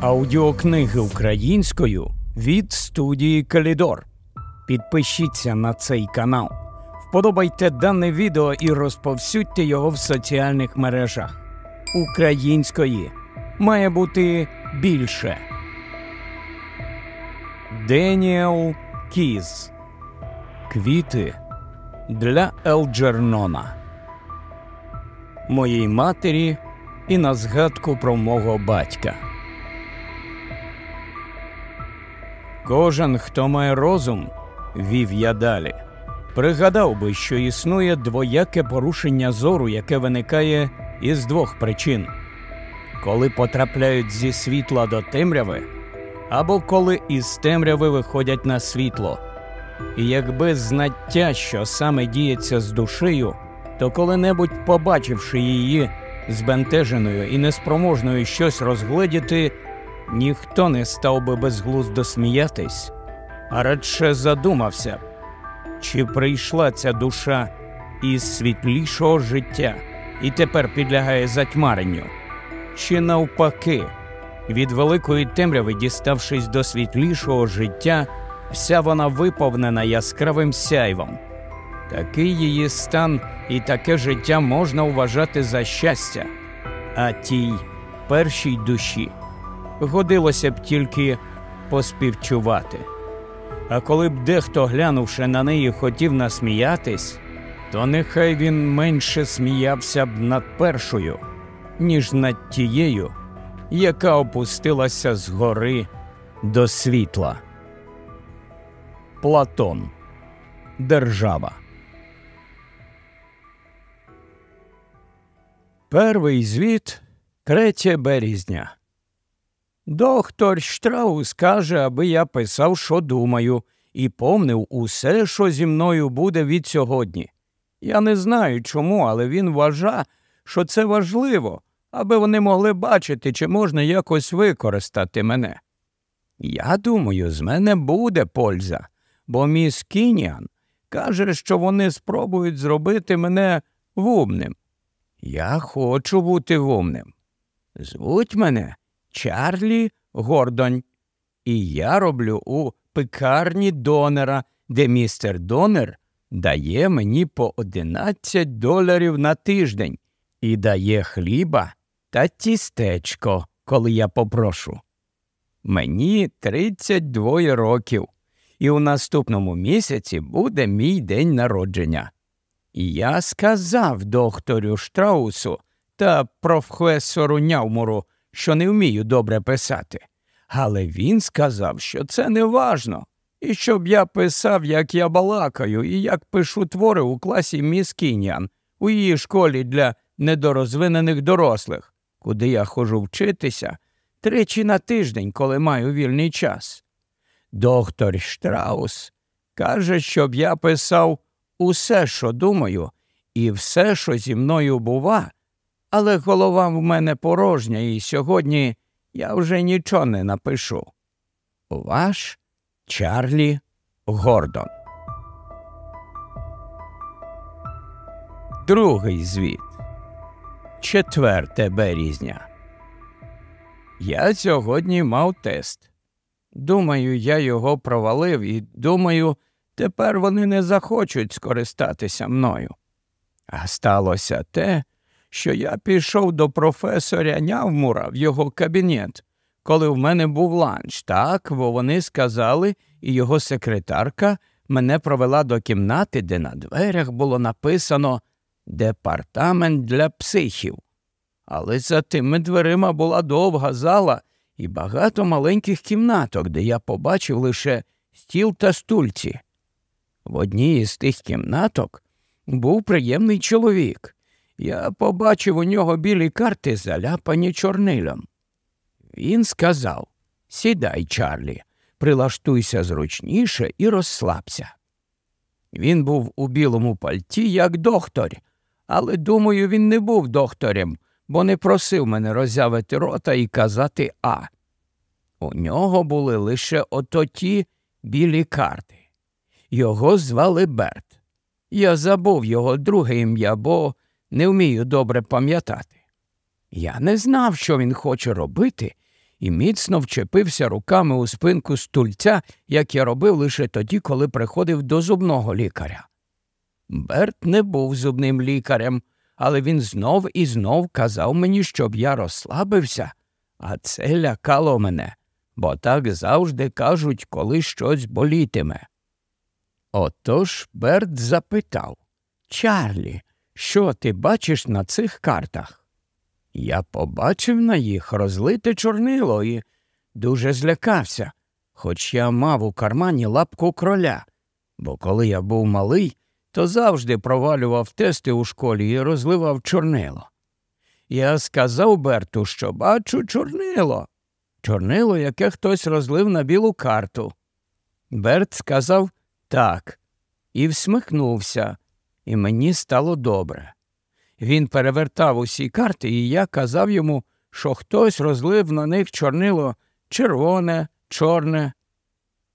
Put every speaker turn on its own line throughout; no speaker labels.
Аудіокниги українською від студії Калідор. Підпишіться на цей канал, вподобайте дане відео і розповсюдьте його в соціальних мережах. Української має бути більше. Деніел Кіз Квіти для Елджернона. Моїй матері і на згадку про мого батька. Кожен, хто має розум, вів я далі, пригадав би, що існує двояке порушення зору, яке виникає із двох причин коли потрапляють зі світла до темряви, або коли із темряви виходять на світло. І якби знаття, що саме діється з душею, то коли-небудь побачивши її збентеженою і неспроможною щось розгледіти, ніхто не став би безглуздо сміятись, а радше задумався, чи прийшла ця душа із світлішого життя і тепер підлягає затьмаренню, чи навпаки, від великої темряви, діставшись до світлішого життя, вся вона виповнена яскравим сяйвом. Такий її стан і таке життя можна вважати за щастя, а тій першій душі годилося б тільки поспівчувати. А коли б дехто, глянувши на неї, хотів насміятись, то нехай він менше сміявся б над першою, ніж над тією, яка опустилася з гори до світла. Платон Держава. Перший звіт 3 березня. Доктор Штраус каже, аби я писав, що думаю, і помнив усе, що зі мною буде від сьогодні. Я не знаю чому, але він вважає, що це важливо, аби вони могли бачити, чи можна якось використати мене. Я думаю, з мене буде польза, бо міс Кініан каже, що вони спробують зробити мене вумним. Я хочу бути вумним. Звуть мене Чарлі Гордонь, і я роблю у пекарні донера, де містер Донер дає мені по 11 доларів на тиждень і дає хліба та тістечко, коли я попрошу. Мені 32 років, і у наступному місяці буде мій день народження. І я сказав докторю Штраусу та професору Нявмуру, що не вмію добре писати. Але він сказав, що це не важно, і щоб я писав, як я балакаю, і як пишу твори у класі міс Кінян, у її школі для недорозвинених дорослих, куди я ходжу вчитися тричі на тиждень, коли маю вільний час. Доктор Штраус каже, щоб я писав усе, що думаю, і все, що зі мною бува, але голова в мене порожня, і сьогодні я вже нічого не напишу. Ваш Чарлі Гордон. Другий звіт. 4 березня. Я сьогодні мав тест. Думаю, я його провалив і думаю, тепер вони не захочуть скористатися мною. А сталося те, що я пішов до професора Нявмура в його кабінет, коли в мене був ланч, так, бо вони сказали, і його секретарка мене провела до кімнати, де на дверях було написано Департамент для психів. Але за тими дверима була довга зала і багато маленьких кімнаток, де я побачив лише стіл та стульці. В одній із тих кімнаток був приємний чоловік. Я побачив у нього білі карти, заляпані чорнилом. Він сказав Сідай, Чарлі, прилаштуйся зручніше і розслабся. Він був у білому пальті, як доктор, але, думаю, він не був докторем, бо не просив мене роззявити рота і казати А. У нього були лише ото ті білі карти. Його звали Берт. Я забув його друге ім'я, бо не вмію добре пам'ятати. Я не знав, що він хоче робити, і міцно вчепився руками у спинку стульця, як я робив лише тоді, коли приходив до зубного лікаря. Берт не був зубним лікарем, але він знов і знов казав мені, щоб я розслабився, а це лякало мене, бо так завжди кажуть, коли щось болітиме. Отож Берт запитав Чарлі, що ти бачиш на цих картах? Я побачив на їх розлите чорнило і дуже злякався, хоч я мав у кармані лапку кроля, бо коли я був малий, то завжди провалював тести у школі і розливав чорнило. Я сказав Берту, що бачу чорнило, чорнило, яке хтось розлив на білу карту. Берт сказав так, і всміхнувся, і мені стало добре. Він перевертав усі карти, і я казав йому, що хтось розлив на них чорнило червоне, чорне.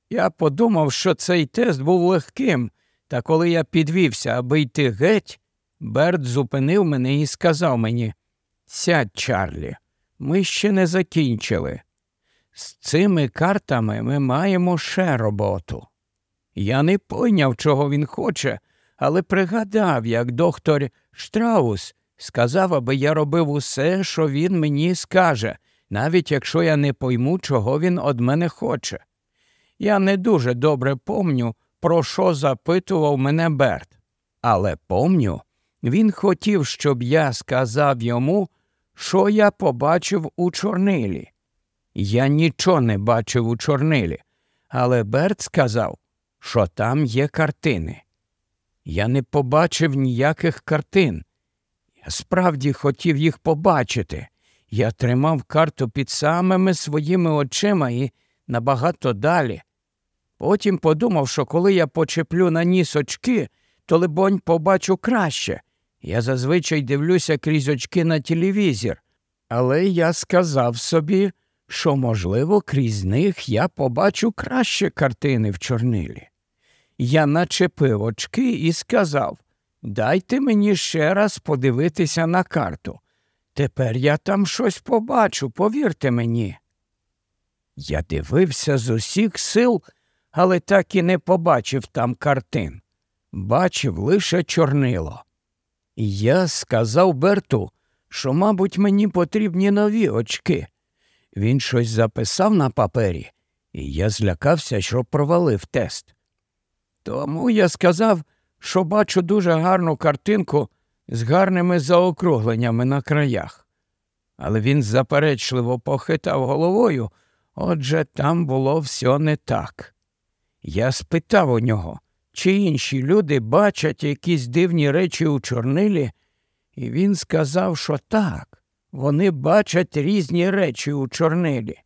Я подумав, що цей тест був легким, та коли я підвівся, аби йти геть, Берт зупинив мене і сказав мені Сядь, Чарлі, ми ще не закінчили. З цими картами ми маємо ще роботу. Я не пойняв, чого він хоче, але пригадав, як доктор Штраус сказав, аби я робив усе, що він мені скаже, навіть якщо я не пойму, чого він од мене хоче. Я не дуже добре помню, про що запитував мене Берт, але помню, він хотів, щоб я сказав йому, що я побачив у чорнилі. Я нічого не бачив у чорнилі, але Берт сказав, що там є картини. Я не побачив ніяких картин. Я справді хотів їх побачити. Я тримав карту під самими своїми очима і набагато далі. Потім подумав, що коли я почеплю на ніс очки, то, либонь, побачу краще. Я зазвичай дивлюся крізь очки на телевізір, але я сказав собі, що, можливо, крізь них я побачу краще картини в чорнилі. Я начепив очки і сказав Дайте мені ще раз подивитися на карту. Тепер я там щось побачу, повірте мені. Я дивився з усіх сил, але так і не побачив там картин. Бачив лише чорнило. Я сказав Берту, що, мабуть, мені потрібні нові очки. Він щось записав на папері, і я злякався, що провалив тест. Тому я сказав, що бачу дуже гарну картинку з гарними заокругленнями на краях. Але він заперечливо похитав головою, отже, там було все не так. Я спитав у нього, чи інші люди бачать якісь дивні речі у чорнилі, і він сказав, що так, вони бачать різні речі у чорнилі.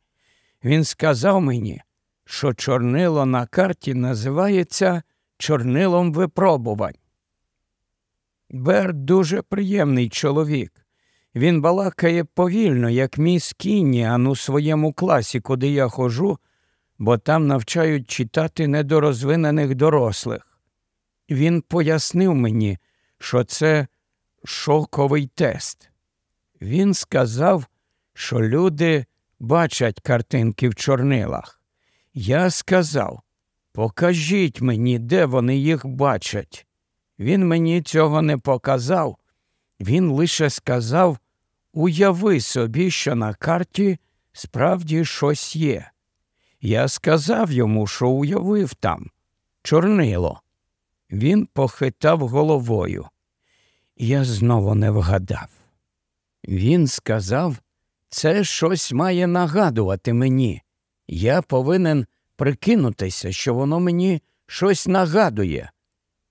Він сказав мені, що чорнило на карті називається чорнилом випробувань. Берт дуже приємний чоловік. Він балакає повільно, як міс Кінніан у своєму класі, куди я хожу, бо там навчають читати недорозвинених дорослих. Він пояснив мені, що це шоковий тест. Він сказав, що люди бачать картинки в чорнилах. Я сказав, покажіть мені, де вони їх бачать. Він мені цього не показав. Він лише сказав уяви собі, що на карті справді щось є. Я сказав йому, що уявив там чорнило. Він похитав головою. Я знову не вгадав. Він сказав, це щось має нагадувати мені. Я повинен прикинутися, що воно мені щось нагадує.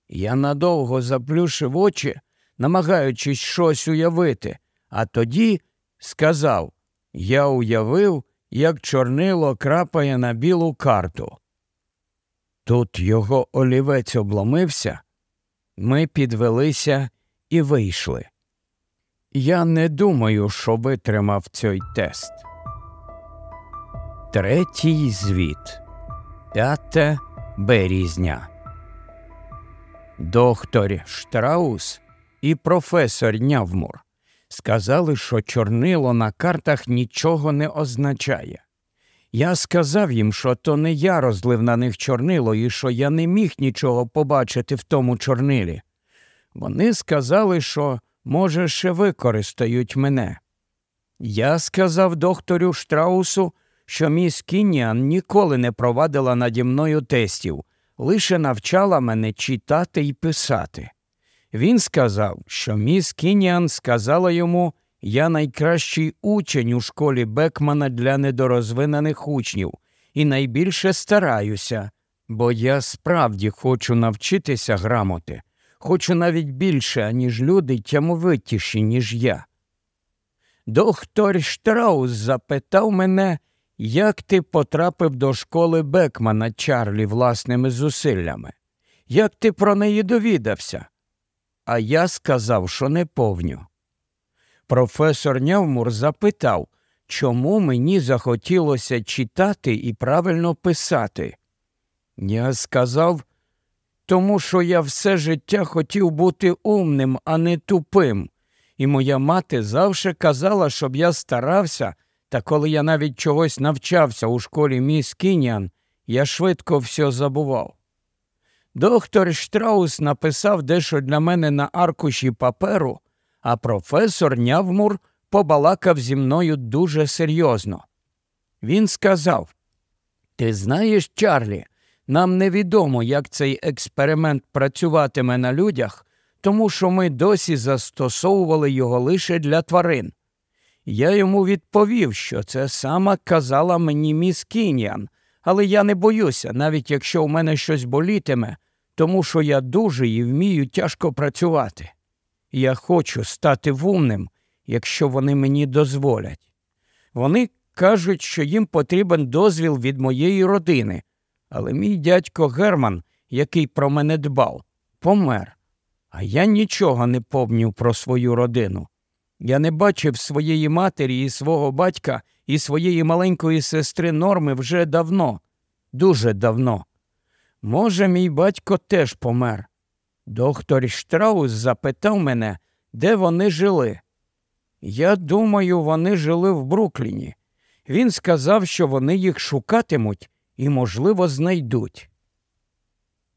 Я надовго заплюшив очі, намагаючись щось уявити, а тоді сказав Я уявив, як чорнило крапає на білу карту. Тут його олівець обломився, ми підвелися і вийшли. Я не думаю, що витримав цей тест. Третій звіт 5 березня. Доктор Штраус і професор Нявмур Сказали, що чорнило на картах нічого не означає. Я сказав їм, що то не я розлив на них чорнило і що я не міг нічого побачити в тому чорнилі. Вони сказали, що, може, ще використають мене. Я сказав докторю Штраусу, що міс Кініан ніколи не провадила наді мною тестів, лише навчала мене читати і писати. Він сказав, що міс Кініан сказала йому, я найкращий учень у школі Бекмана для недорозвинених учнів і найбільше стараюся, бо я справді хочу навчитися грамоти, хочу навіть більше, аніж люди тямовитіші, ніж я. Доктор Штраус запитав мене, як ти потрапив до школи Бекмана Чарлі власними зусиллями? Як ти про неї довідався? А я сказав, що не повню. Професор Нявмур запитав, чому мені захотілося читати і правильно писати. Я сказав, тому що я все життя хотів бути умним, а не тупим, і моя мати завжди казала, щоб я старався, та коли я навіть чогось навчався у школі міс Кініан, я швидко все забував. Доктор Штраус написав дещо для мене на аркуші паперу, а професор Нявмур побалакав зі мною дуже серйозно. Він сказав Ти знаєш, Чарлі, нам невідомо, як цей експеримент працюватиме на людях, тому що ми досі застосовували його лише для тварин. Я йому відповів, що це сама казала мені міс Кініан, але я не боюся, навіть якщо у мене щось болітиме, тому що я дуже і вмію тяжко працювати. Я хочу стати вумним, якщо вони мені дозволять. Вони кажуть, що їм потрібен дозвіл від моєї родини, але мій дядько Герман, який про мене дбав, помер. А я нічого не помнів про свою родину. Я не бачив своєї матері і свого батька і своєї маленької сестри Норми вже давно, дуже давно. Може, мій батько теж помер. Доктор Штраус запитав мене, де вони жили. Я думаю, вони жили в Брукліні. Він сказав, що вони їх шукатимуть і, можливо, знайдуть.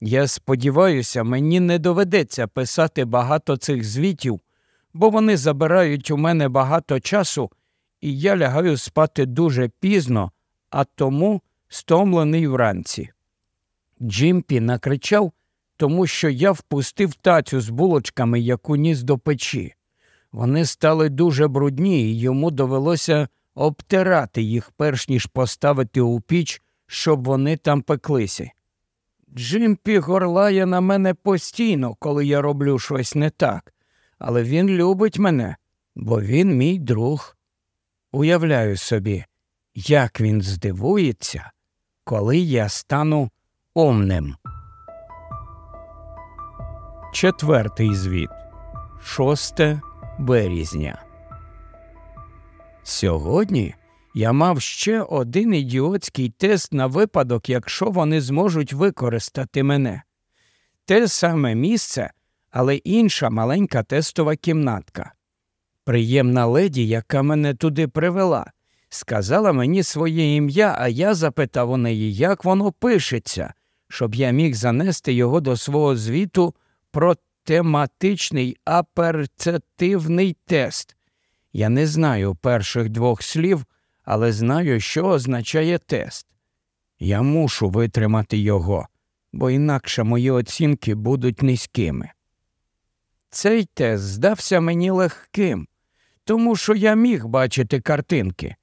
Я сподіваюся, мені не доведеться писати багато цих звітів, бо вони забирають у мене багато часу, і я лягаю спати дуже пізно, а тому стомлений вранці. Джимпі накричав, тому що я впустив тацю з булочками, яку ніс до печі. Вони стали дуже брудні, і йому довелося обтирати їх, перш ніж поставити у піч, щоб вони там пеклися. Джимпі горлає на мене постійно, коли я роблю щось не так, але він любить мене, бо він мій друг. Уявляю собі, як він здивується, коли я стану умним. Четвертий звіт. 6 березня. Сьогодні я мав ще один ідіотський тест на випадок, якщо вони зможуть використати мене. Те саме місце, але інша маленька тестова кімнатка. Приємна леді, яка мене туди привела, сказала мені своє ім'я, а я запитав у неї, як воно пишеться, щоб я міг занести його до свого звіту про тематичний аперцетивний тест. Я не знаю перших двох слів, але знаю, що означає тест. Я мушу витримати його, бо інакше мої оцінки будуть низькими. Цей тест здався мені легким, тому що я міг бачити картинки.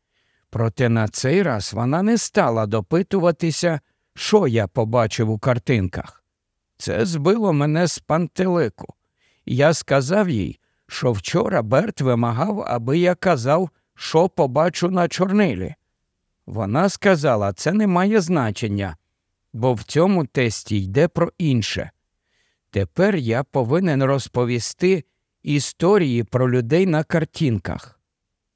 Проте на цей раз вона не стала допитуватися, що я побачив у картинках. Це збило мене з пантелику. Я сказав їй, що вчора Берт вимагав, аби я казав, що побачу на чорнилі. Вона сказала, це не має значення, бо в цьому тесті йде про інше. Тепер я повинен розповісти історії про людей на картинках.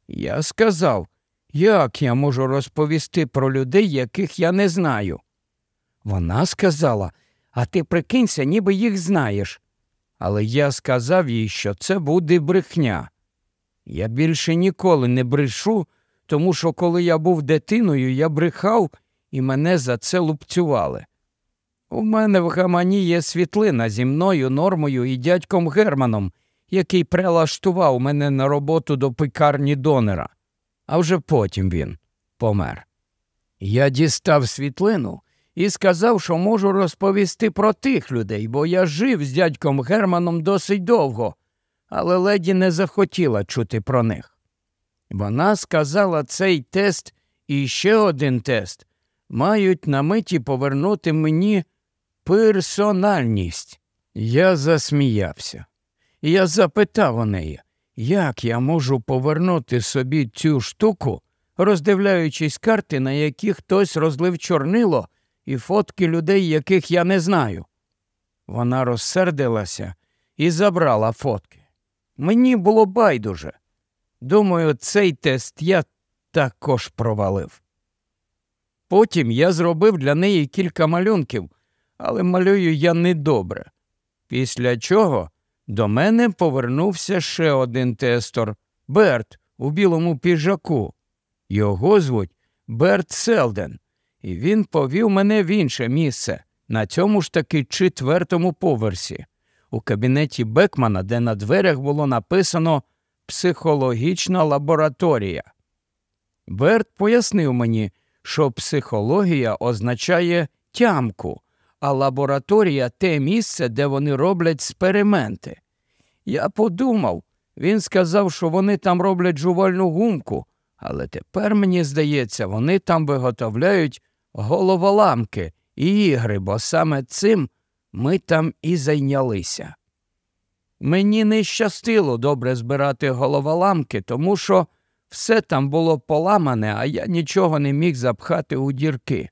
Я сказав, як я можу розповісти про людей, яких я не знаю. Вона сказала, а ти прикинься, ніби їх знаєш. Але я сказав їй, що це буде брехня. Я більше ніколи не брешу, тому що коли я був дитиною, я брехав і мене за це лупцювали. У мене в гамані є світлина зі мною, нормою і дядьком Германом, який прилаштував мене на роботу до пекарні донера, а вже потім він помер. Я дістав світлину і сказав, що можу розповісти про тих людей, бо я жив з дядьком Германом досить довго, але леді не захотіла чути про них. Вона сказала, цей тест і ще один тест мають на миті повернути мені персональність. Я засміявся. Я запитав у неї, як я можу повернути собі цю штуку, роздивляючись карти, на які хтось розлив чорнило і фотки людей, яких я не знаю. Вона розсердилася і забрала фотки. Мені було байдуже. Думаю, цей тест я також провалив. Потім я зробив для неї кілька малюнків, але малюю я недобре. Після чого до мене повернувся ще один тестор Берт у білому піджаку. Його звуть Берт Селден, і він повів мене в інше місце, на цьому ж таки четвертому поверсі, у кабінеті Бекмана, де на дверях було написано Психологічна лабораторія. Берт пояснив мені, що психологія означає тямку, а лабораторія те місце, де вони роблять експерименти. Я подумав, він сказав, що вони там роблять жувальну гумку, але тепер, мені здається, вони там виготовляють головоламки і ігри, бо саме цим ми там і зайнялися. Мені не щастило добре збирати головоламки, тому що все там було поламане, а я нічого не міг запхати у дірки.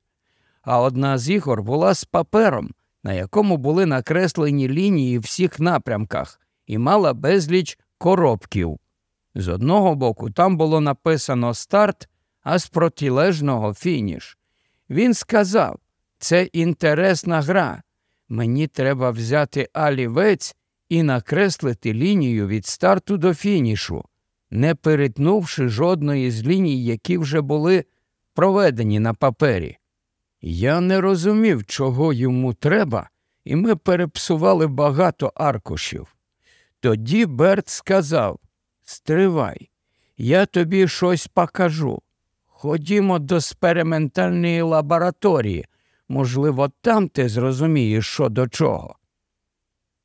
А одна з ігор була з папером, на якому були накреслені лінії в всіх напрямках, і мала безліч коробків. З одного боку там було написано старт, а з протилежного фініш. Він сказав це інтересна гра. Мені треба взяти алівець і накреслити лінію від старту до фінішу, не перетнувши жодної з ліній, які вже були проведені на папері. Я не розумів, чого йому треба, і ми перепсували багато аркушів. Тоді Берт сказав Стривай, я тобі щось покажу. Ходімо до експериментальної лабораторії. Можливо, там ти зрозумієш, що до чого.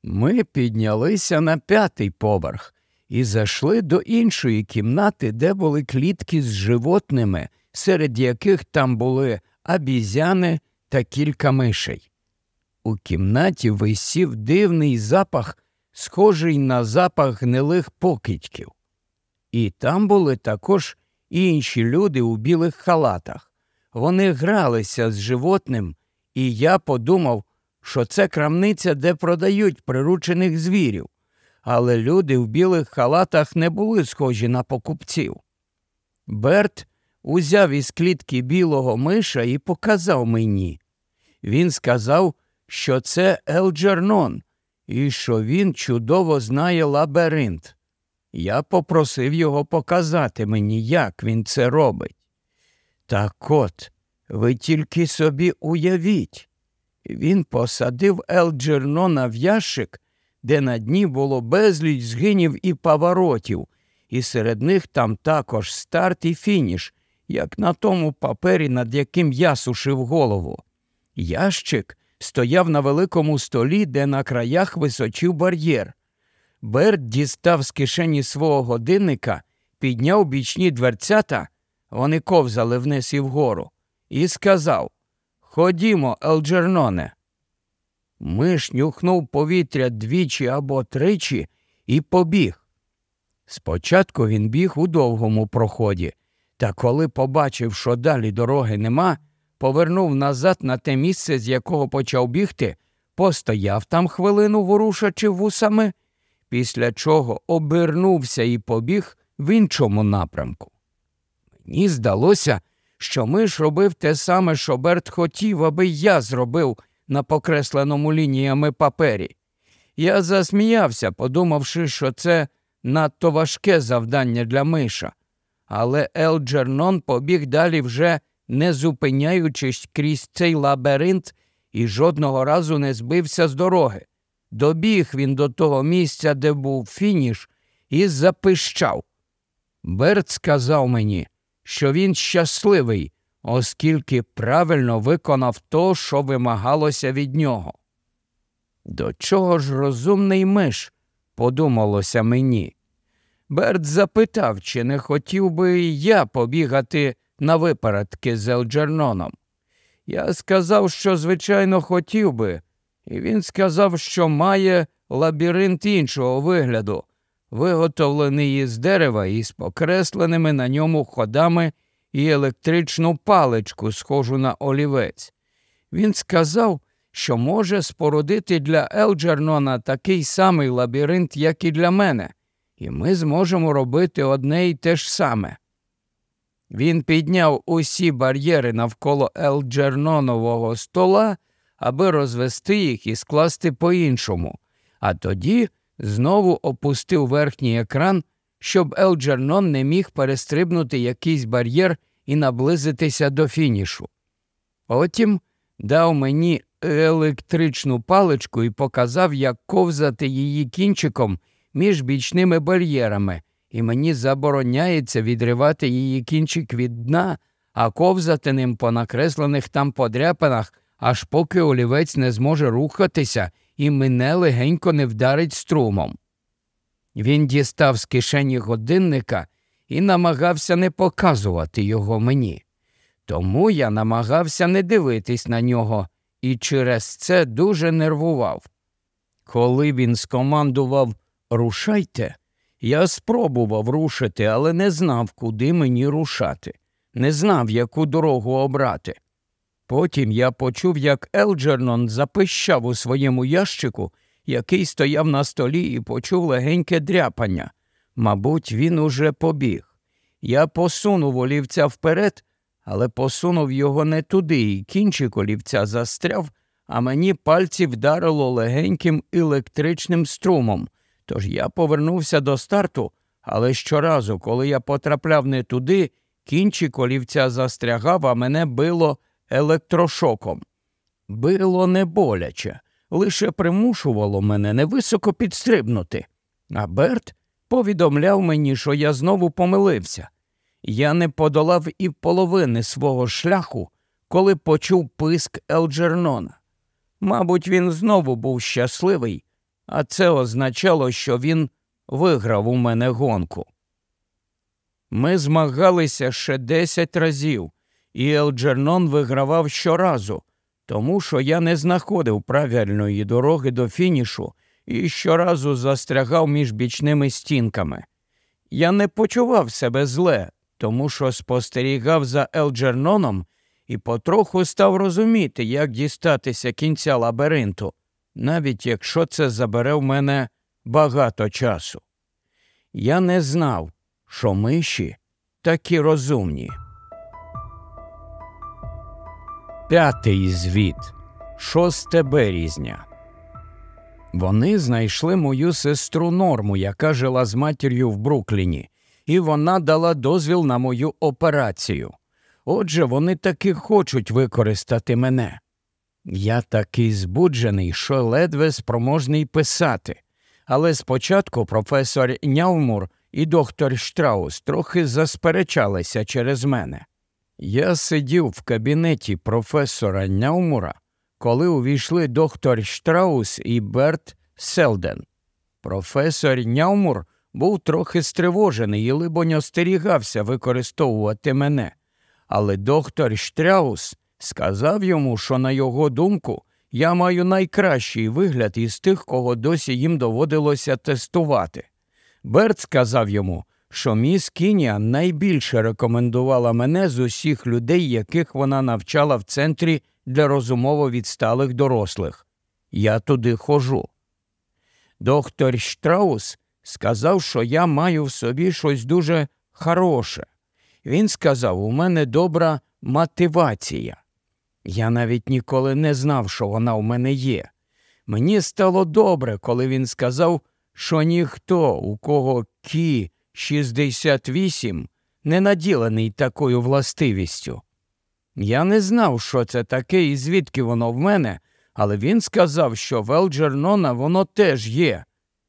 Ми піднялися на п'ятий поверх і зайшли до іншої кімнати, де були клітки з животними, серед яких там були абізяни та кілька мишей. У кімнаті висів дивний запах, схожий на запах гнилих покидьків. І там були також інші люди у білих халатах. Вони гралися з животним, і я подумав, що це крамниця, де продають приручених звірів, але люди в білих халатах не були схожі на покупців. Берт узяв із клітки білого миша і показав мені. Він сказав, що це Елджернон, і що він чудово знає лабіринт. Я попросив його показати мені, як він це робить. Так от, ви тільки собі уявіть. Він посадив Елджернона в ящик, де на дні було безліч згинів і поворотів, і серед них там також старт і фініш, як на тому папері, над яким я сушив голову. Ящик стояв на великому столі, де на краях височив бар'єр. Берт дістав з кишені свого годинника, підняв бічні дверцята, вони ковзали вниз і вгору, і сказав Ходімо, Елджерноне. Миш нюхнув повітря двічі або тричі і побіг. Спочатку він біг у довгому проході, та коли побачив, що далі дороги нема, повернув назад на те місце, з якого почав бігти, постояв там хвилину, ворушачи вусами, після чого обернувся і побіг в іншому напрямку. Мені здалося, що миш робив те саме, що Берт хотів, аби я зробив на покресленому лініями папері. Я засміявся, подумавши, що це надто важке завдання для миша. Але Елджернон побіг далі вже не зупиняючись крізь цей лабіринт і жодного разу не збився з дороги. Добіг він до того місця, де був фініш, і запищав. Берт сказав мені, що він щасливий, оскільки правильно виконав то, що вимагалося від нього. До чого ж розумний миш, подумалося мені. Берт запитав, чи не хотів би я побігати на випередки з Елджерноном. Я сказав, що, звичайно, хотів би, і він сказав, що має лабіринт іншого вигляду, виготовлений із дерева із покресленими на ньому ходами і електричну паличку, схожу на олівець. Він сказав, що може спорудити для Елджернона такий самий лабіринт, як і для мене, і ми зможемо робити одне й те ж саме. Він підняв усі бар'єри навколо Елджернонового стола, аби розвести їх і скласти по-іншому, а тоді знову опустив верхній екран, щоб Елджернон не міг перестрибнути якийсь бар'єр і наблизитися до фінішу. Потім дав мені електричну паличку і показав, як ковзати її кінчиком між бічними бар'єрами, і мені забороняється відривати її кінчик від дна, а ковзати ним по накреслених там подряпинах, аж поки олівець не зможе рухатися і мене легенько не вдарить струмом. Він дістав з кишені годинника і намагався не показувати його мені. Тому я намагався не дивитись на нього і через це дуже нервував. Коли він скомандував Рушайте, я спробував рушити, але не знав, куди мені рушати, не знав, яку дорогу обрати. Потім я почув, як Елджернон запищав у своєму ящику, який стояв на столі, і почув легеньке дряпання. Мабуть, він уже побіг. Я посунув олівця вперед, але посунув його не туди, і кінчик олівця застряв, а мені пальці вдарило легеньким електричним струмом. Тож я повернувся до старту, але щоразу, коли я потрапляв не туди, кінчик олівця застрягав, а мене било електрошоком. Било не боляче, лише примушувало мене невисоко підстрибнути. А Берт повідомляв мені, що я знову помилився. Я не подолав і половини свого шляху, коли почув писк Елджернона. Мабуть, він знову був щасливий, а це означало, що він виграв у мене гонку. Ми змагалися ще десять разів, і Елджернон вигравав щоразу, тому що я не знаходив правильної дороги до фінішу і щоразу застрягав між бічними стінками. Я не почував себе зле, тому що спостерігав за Елджерноном і потроху став розуміти, як дістатися кінця лабіринту, навіть якщо це забере в мене багато часу. Я не знав, що миші такі розумні. П'ятий звіт, 6 березня. Вони знайшли мою сестру Норму, яка жила з матір'ю в Брукліні, і вона дала дозвіл на мою операцію. Отже, вони таки хочуть використати мене. Я такий збуджений, що ледве спроможний писати. Але спочатку професор Нявмур і доктор Штраус трохи засперечалися через мене. Я сидів в кабінеті професора Нявмура, коли увійшли доктор Штраус і Берт Селден. Професор Нявмур був трохи стривожений і, либонь, остерігався використовувати мене. Але доктор Штраус сказав йому, що, на його думку, я маю найкращий вигляд із тих, кого досі їм доводилося тестувати. Берт сказав йому, що міс Кінія найбільше рекомендувала мене з усіх людей, яких вона навчала в центрі для розумово відсталих дорослих. Я туди хожу. Доктор Штраус сказав, що я маю в собі щось дуже хороше. Він сказав, у мене добра мотивація. Я навіть ніколи не знав, що вона у мене є. Мені стало добре, коли він сказав, що ніхто, у кого Кі 68, не наділений такою властивістю. Я не знав, що це таке і звідки воно в мене, але він сказав, що в Елджернона воно теж є.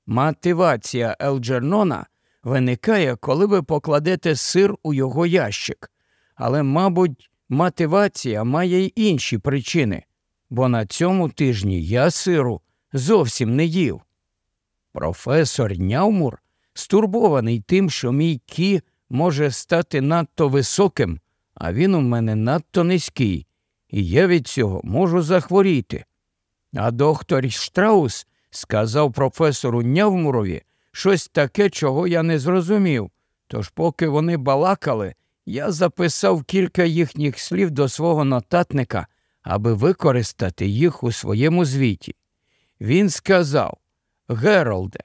Мотивація Елджернона виникає, коли ви покладете сир у його ящик. Але, мабуть, мотивація має й інші причини, бо на цьому тижні я сиру зовсім не їв. Професор Нявмур стурбований тим, що мій кі може стати надто високим, а він у мене надто низький, і я від цього можу захворіти. А доктор Штраус сказав професору Нявмурові щось таке, чого я не зрозумів. Тож, поки вони балакали, я записав кілька їхніх слів до свого нотатника, аби використати їх у своєму звіті. Він сказав Геролде,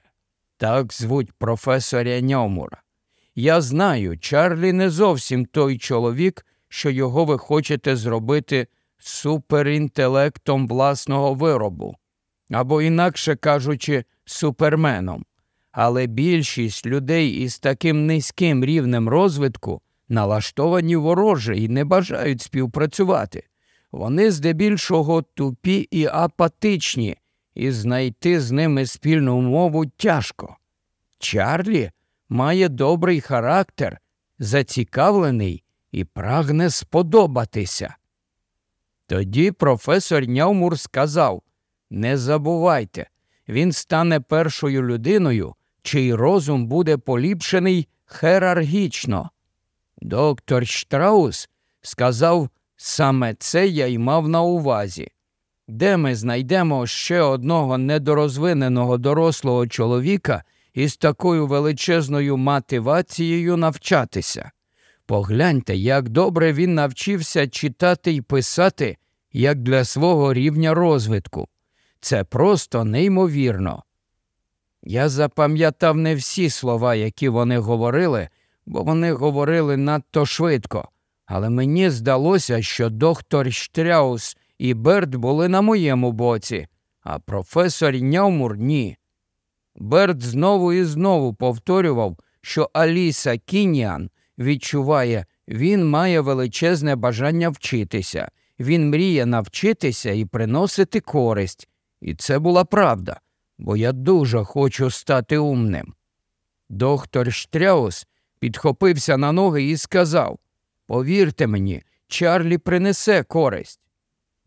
так звуть професоря Ньомура. Я знаю, Чарлі не зовсім той чоловік, що його ви хочете зробити суперінтелектом власного виробу, або, інакше кажучи, суперменом. Але більшість людей із таким низьким рівнем розвитку налаштовані вороже і не бажають співпрацювати. Вони здебільшого тупі і апатичні, і знайти з ними спільну мову тяжко. Чарлі має добрий характер, зацікавлений і прагне сподобатися. Тоді професор Нявмур сказав Не забувайте, він стане першою людиною, чий розум буде поліпшений хераргічно. Доктор Штраус сказав саме це я й мав на увазі. Де ми знайдемо ще одного недорозвиненого дорослого чоловіка із такою величезною мотивацією навчатися? Погляньте, як добре він навчився читати і писати, як для свого рівня розвитку. Це просто неймовірно. Я запам'ятав не всі слова, які вони говорили, бо вони говорили надто швидко, але мені здалося, що доктор Штряус і Берт були на моєму боці, а професор Нявмур ні. Берт знову і знову повторював, що Аліса Кініан відчуває, він має величезне бажання вчитися, він мріє навчитися і приносити користь. І це була правда, бо я дуже хочу стати умним. Доктор Штряус підхопився на ноги і сказав Повірте мені, Чарлі принесе користь.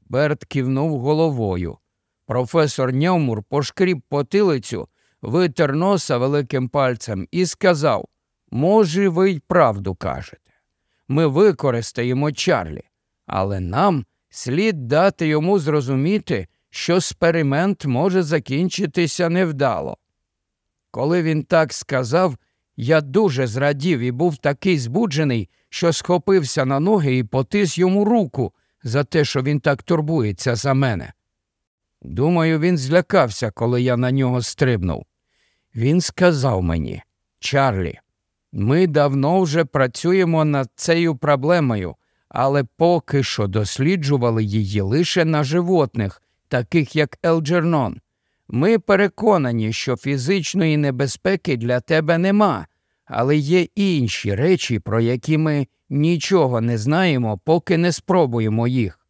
Берт кивнув головою. Професор Нявмур пошкріб потилицю, витер носа великим пальцем і сказав Може, ви й правду кажете. Ми використаємо Чарлі, але нам слід дати йому зрозуміти, що експеримент може закінчитися невдало. Коли він так сказав, я дуже зрадів і був такий збуджений, що схопився на ноги і потис йому руку за те, що він так турбується за мене. Думаю, він злякався, коли я на нього стрибнув. Він сказав мені Чарлі, ми давно вже працюємо над цією проблемою, але поки що досліджували її лише на животних, таких як Елджернон. Ми переконані, що фізичної небезпеки для тебе нема, але є інші речі, про які ми нічого не знаємо, поки не спробуємо їх.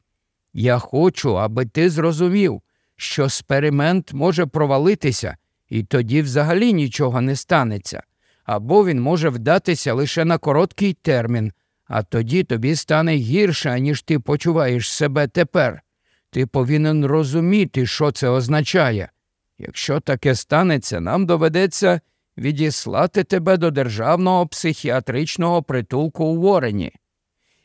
Я хочу, аби ти зрозумів, що експеримент може провалитися, і тоді взагалі нічого не станеться, або він може вдатися лише на короткий термін, а тоді тобі стане гірше, ніж ти почуваєш себе тепер. Ти повинен розуміти, що це означає. Якщо таке станеться, нам доведеться відіслати тебе до державного психіатричного притулку у Ворені.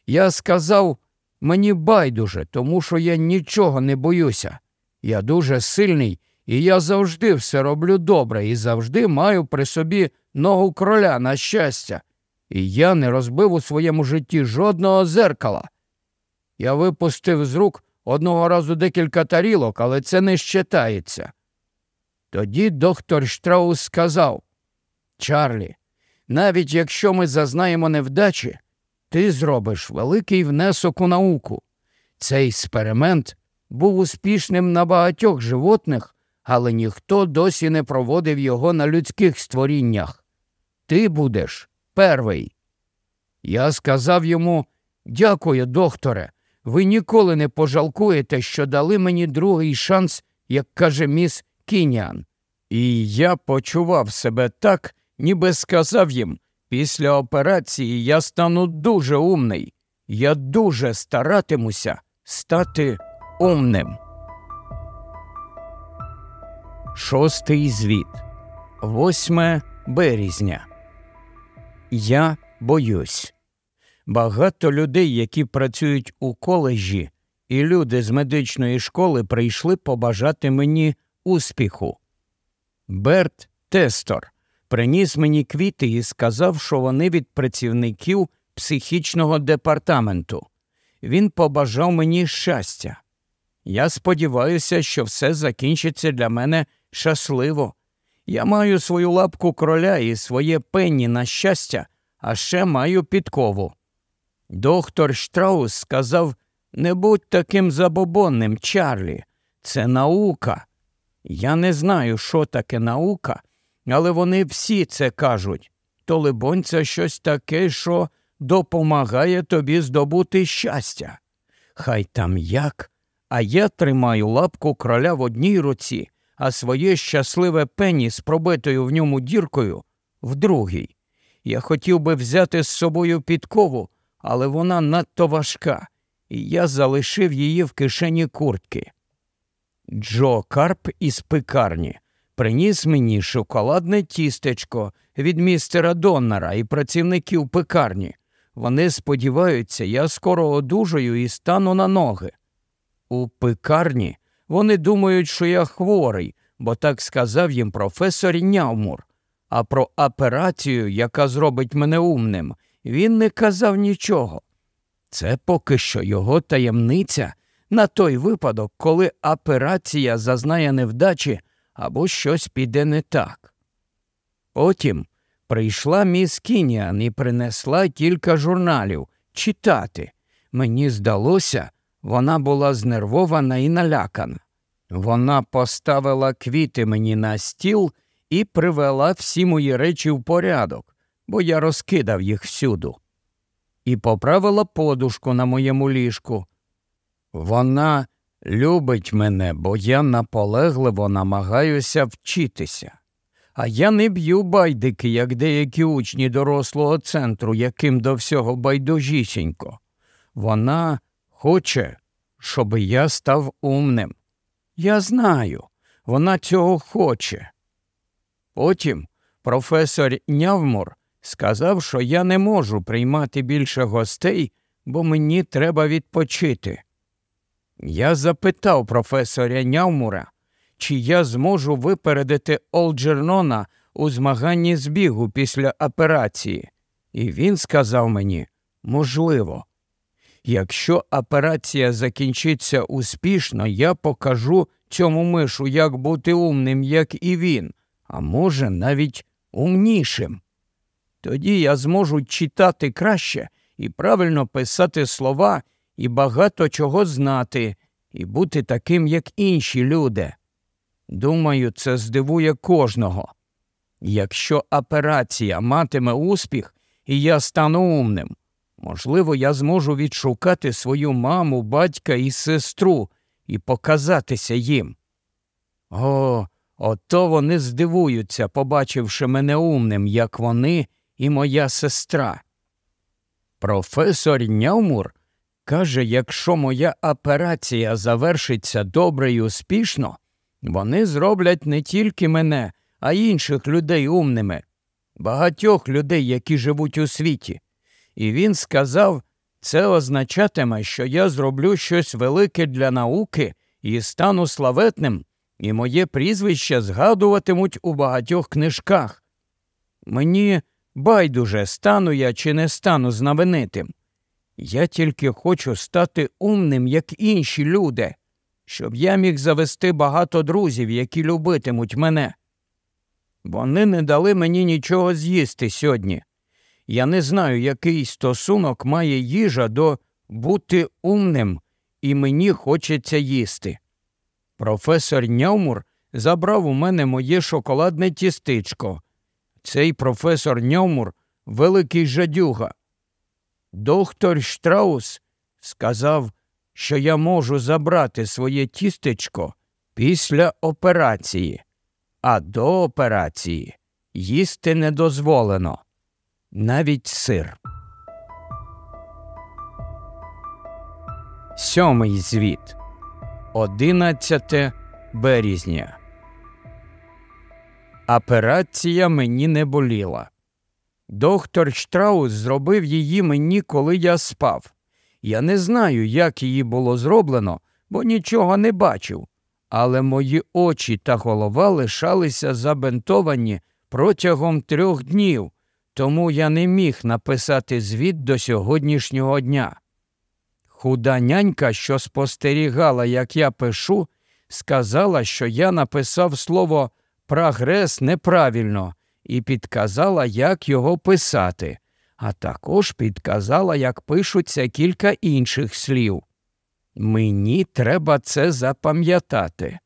Я сказав мені байдуже, тому що я нічого не боюся. Я дуже сильний, і я завжди все роблю добре і завжди маю при собі ногу кроля на щастя. І я не розбив у своєму житті жодного зеркала. Я випустив з рук одного разу декілька тарілок, але це не щитається. Тоді доктор Штраус сказав Чарлі, навіть якщо ми зазнаємо невдачі, ти зробиш великий внесок у науку. Цей експеримент був успішним на багатьох животних, але ніхто досі не проводив його на людських створіннях. Ти будеш перший. Я сказав йому Дякую, докторе. Ви ніколи не пожалкуєте, що дали мені другий шанс, як каже міс Кінян. І я почував себе так, ніби сказав їм після операції я стану дуже умний. Я дуже старатимуся стати умним. Шостий звіт. 8 березня. Я боюсь. Багато людей, які працюють у коледжі, і люди з медичної школи прийшли побажати мені успіху. Берт Тестор приніс мені квіти і сказав, що вони від працівників психічного департаменту. Він побажав мені щастя. Я сподіваюся, що все закінчиться для мене щасливо. Я маю свою лапку кроля і своє пенні на щастя, а ще маю підкову. Доктор Штраус сказав не будь таким забобонним, Чарлі. Це наука. Я не знаю, що таке наука, але вони всі це кажуть. То, либонь, це щось таке, що допомагає тобі здобути щастя. Хай там як, а я тримаю лапку кроля в одній руці, а своє щасливе пені з пробитою в ньому діркою в другій. Я хотів би взяти з собою підкову, але вона надто важка, і я залишив її в кишені куртки. Джо Карп із пекарні приніс мені шоколадне тістечко від містера Доннера і працівників пекарні. Вони сподіваються, я скоро одужаю і стану на ноги. У пекарні вони думають, що я хворий, бо так сказав їм професор Нявмур. А про операцію, яка зробить мене умним, він не казав нічого. Це поки що його таємниця на той випадок, коли операція зазнає невдачі або щось піде не так. Потім прийшла міс Кініан і принесла кілька журналів читати. Мені здалося, вона була знервована і налякана. Вона поставила квіти мені на стіл і привела всі мої речі в порядок, бо я розкидав їх всюду. І поправила подушку на моєму ліжку. Вона любить мене, бо я наполегливо намагаюся вчитися. А я не б'ю байдики, як деякі учні дорослого центру, яким до всього байдужісінько. Вона хоче, щоб я став умним. Я знаю, вона цього хоче. Потім професор Нявмур сказав, що я не можу приймати більше гостей, бо мені треба відпочити. Я запитав професоря Нявмура, чи я зможу випередити Олджернона у змаганні з бігу після операції, і він сказав мені можливо. Якщо операція закінчиться успішно, я покажу цьому мишу, як бути умним, як і він, а може, навіть умнішим. Тоді я зможу читати краще і правильно писати слова і багато чого знати, і бути таким, як інші люди. Думаю, це здивує кожного. Якщо операція матиме успіх, і я стану умним, можливо, я зможу відшукати свою маму, батька і сестру і показатися їм. О, ото вони здивуються, побачивши мене умним, як вони і моя сестра. Професор Нявмур каже, якщо моя операція завершиться добре і успішно, вони зроблять не тільки мене, а й інших людей умними, багатьох людей, які живуть у світі. І він сказав, це означатиме, що я зроблю щось велике для науки і стану славетним, і моє прізвище згадуватимуть у багатьох книжках. Мені байдуже стану я чи не стану знаменитим. Я тільки хочу стати умним, як інші люди, щоб я міг завести багато друзів, які любитимуть мене. Вони не дали мені нічого з'їсти сьогодні. Я не знаю, який стосунок має їжа до бути умним, і мені хочеться їсти. Професор Нявмур забрав у мене моє шоколадне тістечко. Цей професор Ньомур великий жадюга. Доктор Штраус сказав, що я можу забрати своє тістечко після операції, а до операції їсти не дозволено. Навіть сир. Сьомий звіт. 11 березня. Операція мені не боліла. Доктор Штраус зробив її мені, коли я спав. Я не знаю, як її було зроблено, бо нічого не бачив, але мої очі та голова лишалися забентовані протягом трьох днів, тому я не міг написати звіт до сьогоднішнього дня. Худа нянька, що спостерігала, як я пишу, сказала, що я написав слово прогрес неправильно і підказала, як його писати, а також підказала, як пишуться кілька інших слів. Мені треба це запам'ятати.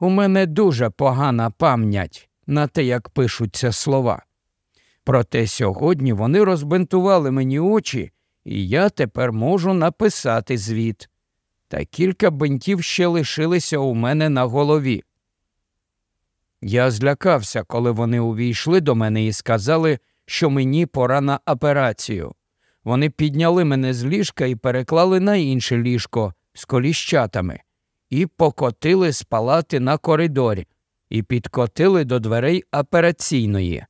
У мене дуже погана пам'ять на те, як пишуться слова. Проте сьогодні вони розбинтували мені очі, і я тепер можу написати звіт. Та кілька бинтів ще лишилися у мене на голові. Я злякався, коли вони увійшли до мене і сказали, що мені пора на операцію. Вони підняли мене з ліжка і переклали на інше ліжко з коліщатами, і покотили з палати на коридорі, і підкотили до дверей операційної.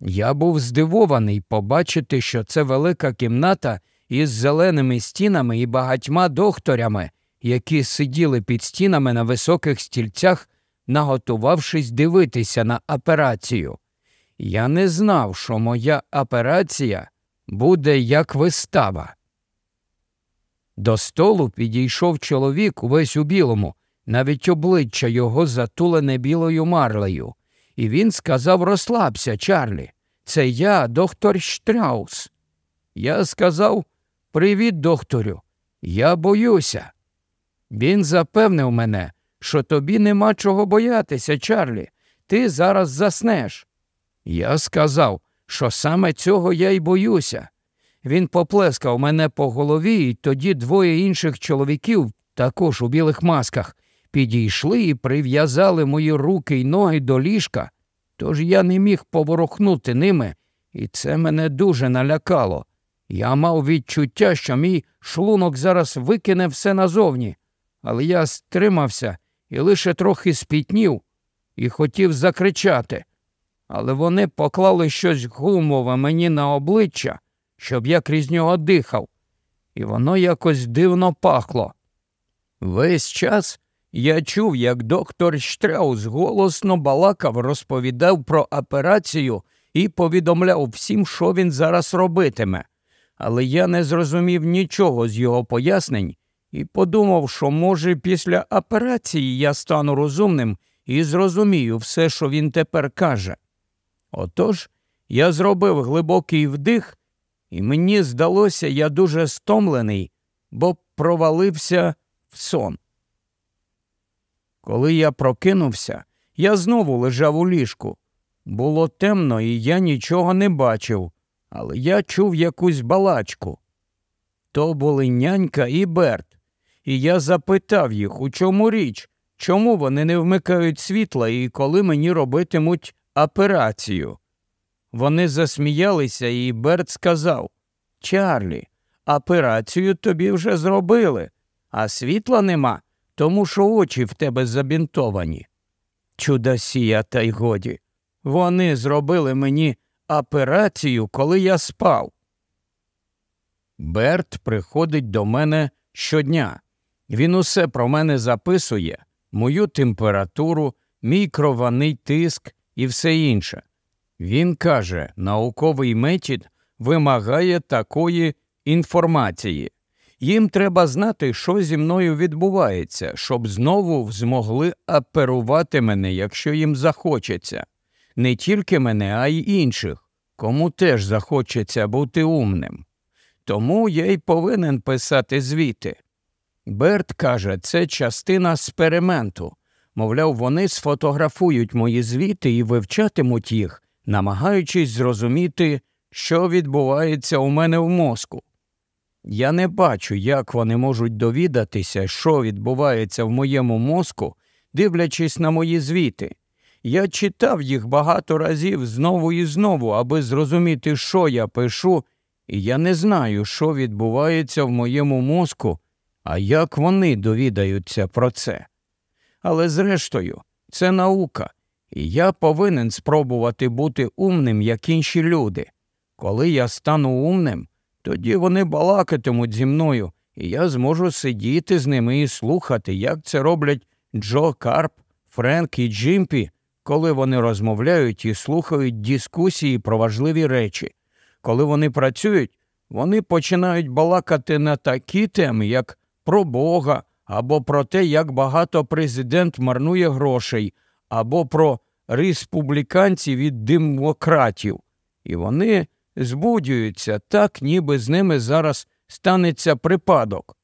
Я був здивований побачити, що це велика кімната із зеленими стінами і багатьма докторями, які сиділи під стінами на високих стільцях, наготувавшись дивитися на операцію. Я не знав, що моя операція буде як вистава. До столу підійшов чоловік увесь у білому, навіть обличчя його затулене білою марлею, і він сказав Розслабся, Чарлі, це я, доктор Штраус. Я сказав Привіт, докторю, я боюся. Він запевнив мене, що тобі нема чого боятися, Чарлі, ти зараз заснеш. Я сказав, що саме цього я й боюся. Він поплескав мене по голові, і тоді двоє інших чоловіків, також у білих масках, підійшли і прив'язали мої руки й ноги до ліжка, тож я не міг поворухнути ними, і це мене дуже налякало. Я мав відчуття, що мій шлунок зараз викине все назовні, але я стримався і лише трохи спітнів і хотів закричати. Але вони поклали щось гумове мені на обличчя, щоб я крізь нього дихав, і воно якось дивно пахло. Весь час я чув, як доктор Штраус голосно балакав, розповідав про операцію і повідомляв всім, що він зараз робитиме. Але я не зрозумів нічого з його пояснень і подумав, що, може, після операції я стану розумним і зрозумію все, що він тепер каже. Отож я зробив глибокий вдих, і мені здалося, я дуже стомлений, бо провалився в сон. Коли я прокинувся, я знову лежав у ліжку. Було темно, і я нічого не бачив, але я чув якусь балачку. То були нянька і Берт, і я запитав їх, у чому річ, чому вони не вмикають світла і коли мені робитимуть операцію. Вони засміялися, і Берт сказав Чарлі, операцію тобі вже зробили, а світла нема, тому що очі в тебе забінтовані. Чудосія, та й годі. Вони зробили мені операцію, коли я спав. Берт приходить до мене щодня. Він усе про мене записує, мою температуру, мій крований тиск і все інше. Він каже, науковий метід вимагає такої інформації. Їм треба знати, що зі мною відбувається, щоб знову змогли оперувати мене, якщо їм захочеться. Не тільки мене, а й інших, кому теж захочеться бути умним. Тому я й повинен писати звіти. Берт каже, це частина експерименту. Мовляв, вони сфотографують мої звіти і вивчатимуть їх, намагаючись зрозуміти, що відбувається у мене в мозку. Я не бачу, як вони можуть довідатися, що відбувається в моєму мозку, дивлячись на мої звіти. Я читав їх багато разів знову і знову, аби зрозуміти, що я пишу, і я не знаю, що відбувається в моєму мозку, а як вони довідаються про це. Але зрештою, це наука, і я повинен спробувати бути умним, як інші люди. Коли я стану умним, тоді вони балакатимуть зі мною, і я зможу сидіти з ними і слухати, як це роблять Джо Карп, Френк і Джимпі, коли вони розмовляють і слухають дискусії про важливі речі. Коли вони працюють, вони починають балакати на такі теми, як про Бога, або про те, як багато президент марнує грошей, або про республіканців від демократів. І вони збудюються так, ніби з ними зараз станеться припадок.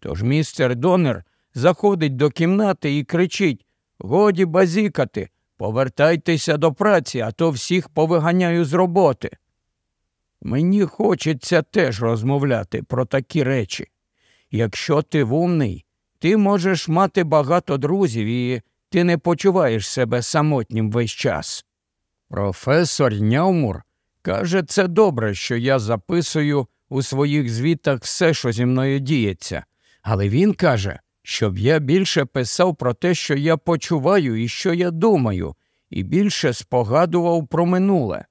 Тож містер Донер заходить до кімнати і кричить Годі базікати, повертайтеся до праці, а то всіх повиганяю з роботи. Мені хочеться теж розмовляти про такі речі. Якщо ти вумний, ти можеш мати багато друзів і ти не почуваєш себе самотнім весь час. Професор Нявмур каже, це добре, що я записую у своїх звітах все, що зі мною діється, але він каже, щоб я більше писав про те, що я почуваю і що я думаю, і більше спогадував про минуле.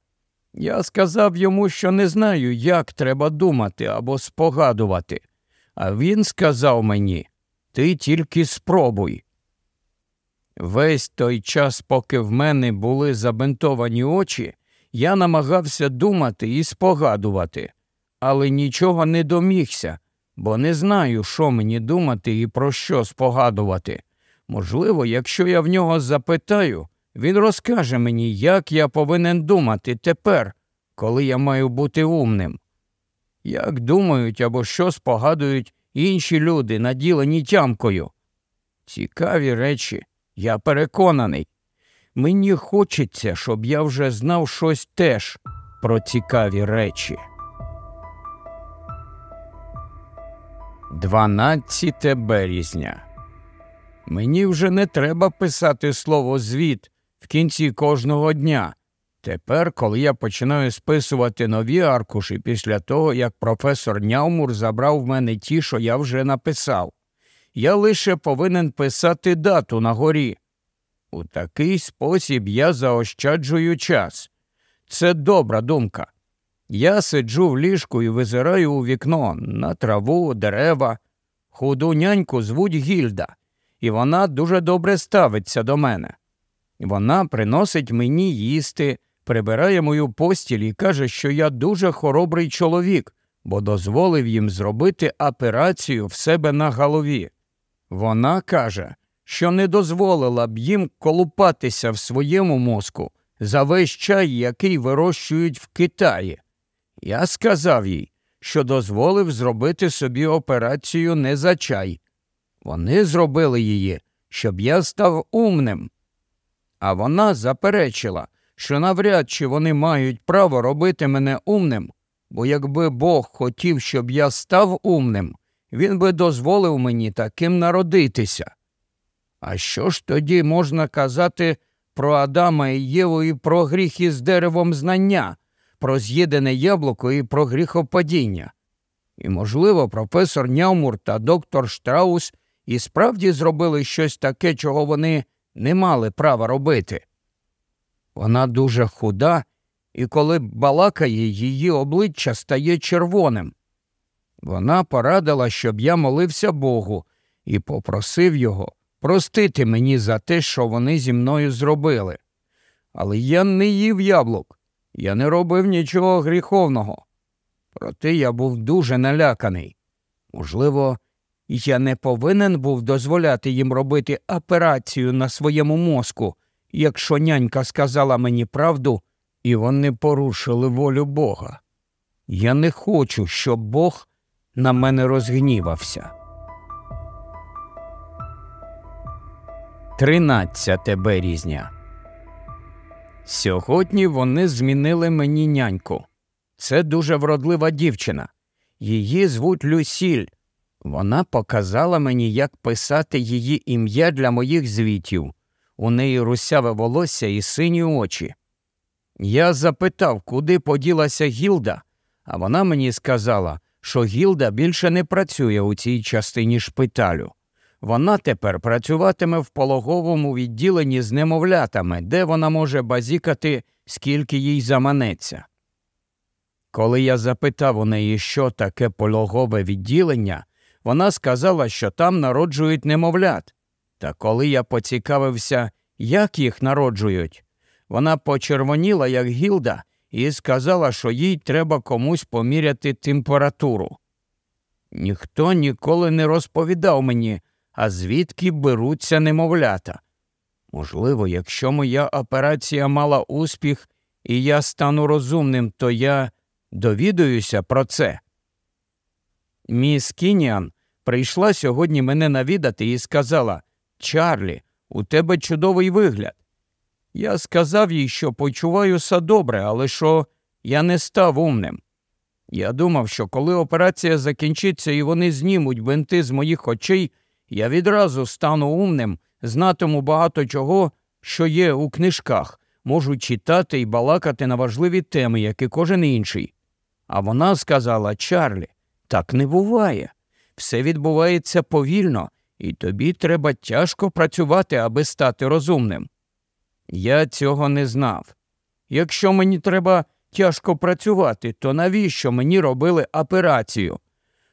Я сказав йому, що не знаю, як треба думати або спогадувати, а він сказав мені ти тільки спробуй. Весь той час, поки в мене були забинтовані очі, я намагався думати і спогадувати, але нічого не домігся, бо не знаю, що мені думати і про що спогадувати. Можливо, якщо я в нього запитаю, він розкаже мені, як я повинен думати тепер, коли я маю бути умним. Як думають або що спогадують інші люди, наділені тямкою. Цікаві речі, я переконаний. Мені хочеться, щоб я вже знав щось теж про цікаві речі. 12 березня. Мені вже не треба писати слово звіт в кінці кожного дня. Тепер, коли я починаю списувати нові аркуші після того, як професор Нявмур забрав в мене ті, що я вже написав, я лише повинен писати дату на горі. У такий спосіб я заощаджую час. Це добра думка. Я сиджу в ліжку і визираю у вікно на траву, дерева. Худу няньку звуть Гільда, і вона дуже добре ставиться до мене. Вона приносить мені їсти, прибирає мою постіль і каже, що я дуже хоробрий чоловік, бо дозволив їм зробити операцію в себе на голові. Вона каже, що не дозволила б їм колупатися в своєму мозку за весь чай, який вирощують в Китаї. Я сказав їй, що дозволив зробити собі операцію не за чай. Вони зробили її, щоб я став умним. А вона заперечила, що навряд чи вони мають право робити мене умним, бо якби Бог хотів, щоб я став умним, він би дозволив мені таким народитися. А що ж тоді можна казати про Адама і Єву і про гріх із деревом знання, про з'їдене яблуко і про гріхопадіння? І, можливо, професор Нявмур та доктор Штраус і справді зробили щось таке, чого вони не мали права робити. Вона дуже худа, і коли балакає, її обличчя стає червоним. Вона порадила, щоб я молився Богу, і попросив його простити мені за те, що вони зі мною зробили. Але я не їв яблук, я не робив нічого гріховного. Проте я був дуже наляканий. Можливо, я не повинен був дозволяти їм робити операцію на своєму мозку, якщо нянька сказала мені правду, і вони порушили волю Бога. Я не хочу, щоб Бог на мене розгнівався. 13 березня. Сьогодні вони змінили мені няньку. Це дуже вродлива дівчина. Її звуть Люсіль. Вона показала мені, як писати її ім'я для моїх звітів. У неї русяве волосся і сині очі. Я запитав, куди поділася Гілда, а вона мені сказала, що Гілда більше не працює у цій частині шпиталю. Вона тепер працюватиме в пологовому відділенні з немовлятами, де вона може базікати, скільки їй заманеться. Коли я запитав у неї, що таке пологове відділення, вона сказала, що там народжують немовлят. Та коли я поцікавився, як їх народжують, вона почервоніла, як гілда, і сказала, що їй треба комусь поміряти температуру. Ніхто ніколи не розповідав мені, а звідки беруться немовлята. Можливо, якщо моя операція мала успіх і я стану розумним, то я довідуюся про це. Міс Кініан прийшла сьогодні мене навідати і сказала Чарлі, у тебе чудовий вигляд. Я сказав їй, що почуваюся добре, але що я не став умним. Я думав, що коли операція закінчиться і вони знімуть бинти з моїх очей, я відразу стану умним, знатиму багато чого, що є у книжках, можу читати і балакати на важливі теми, як і кожен інший. А вона сказала Чарлі, так не буває. Все відбувається повільно, і тобі треба тяжко працювати, аби стати розумним. Я цього не знав. Якщо мені треба тяжко працювати, то навіщо мені робили операцію?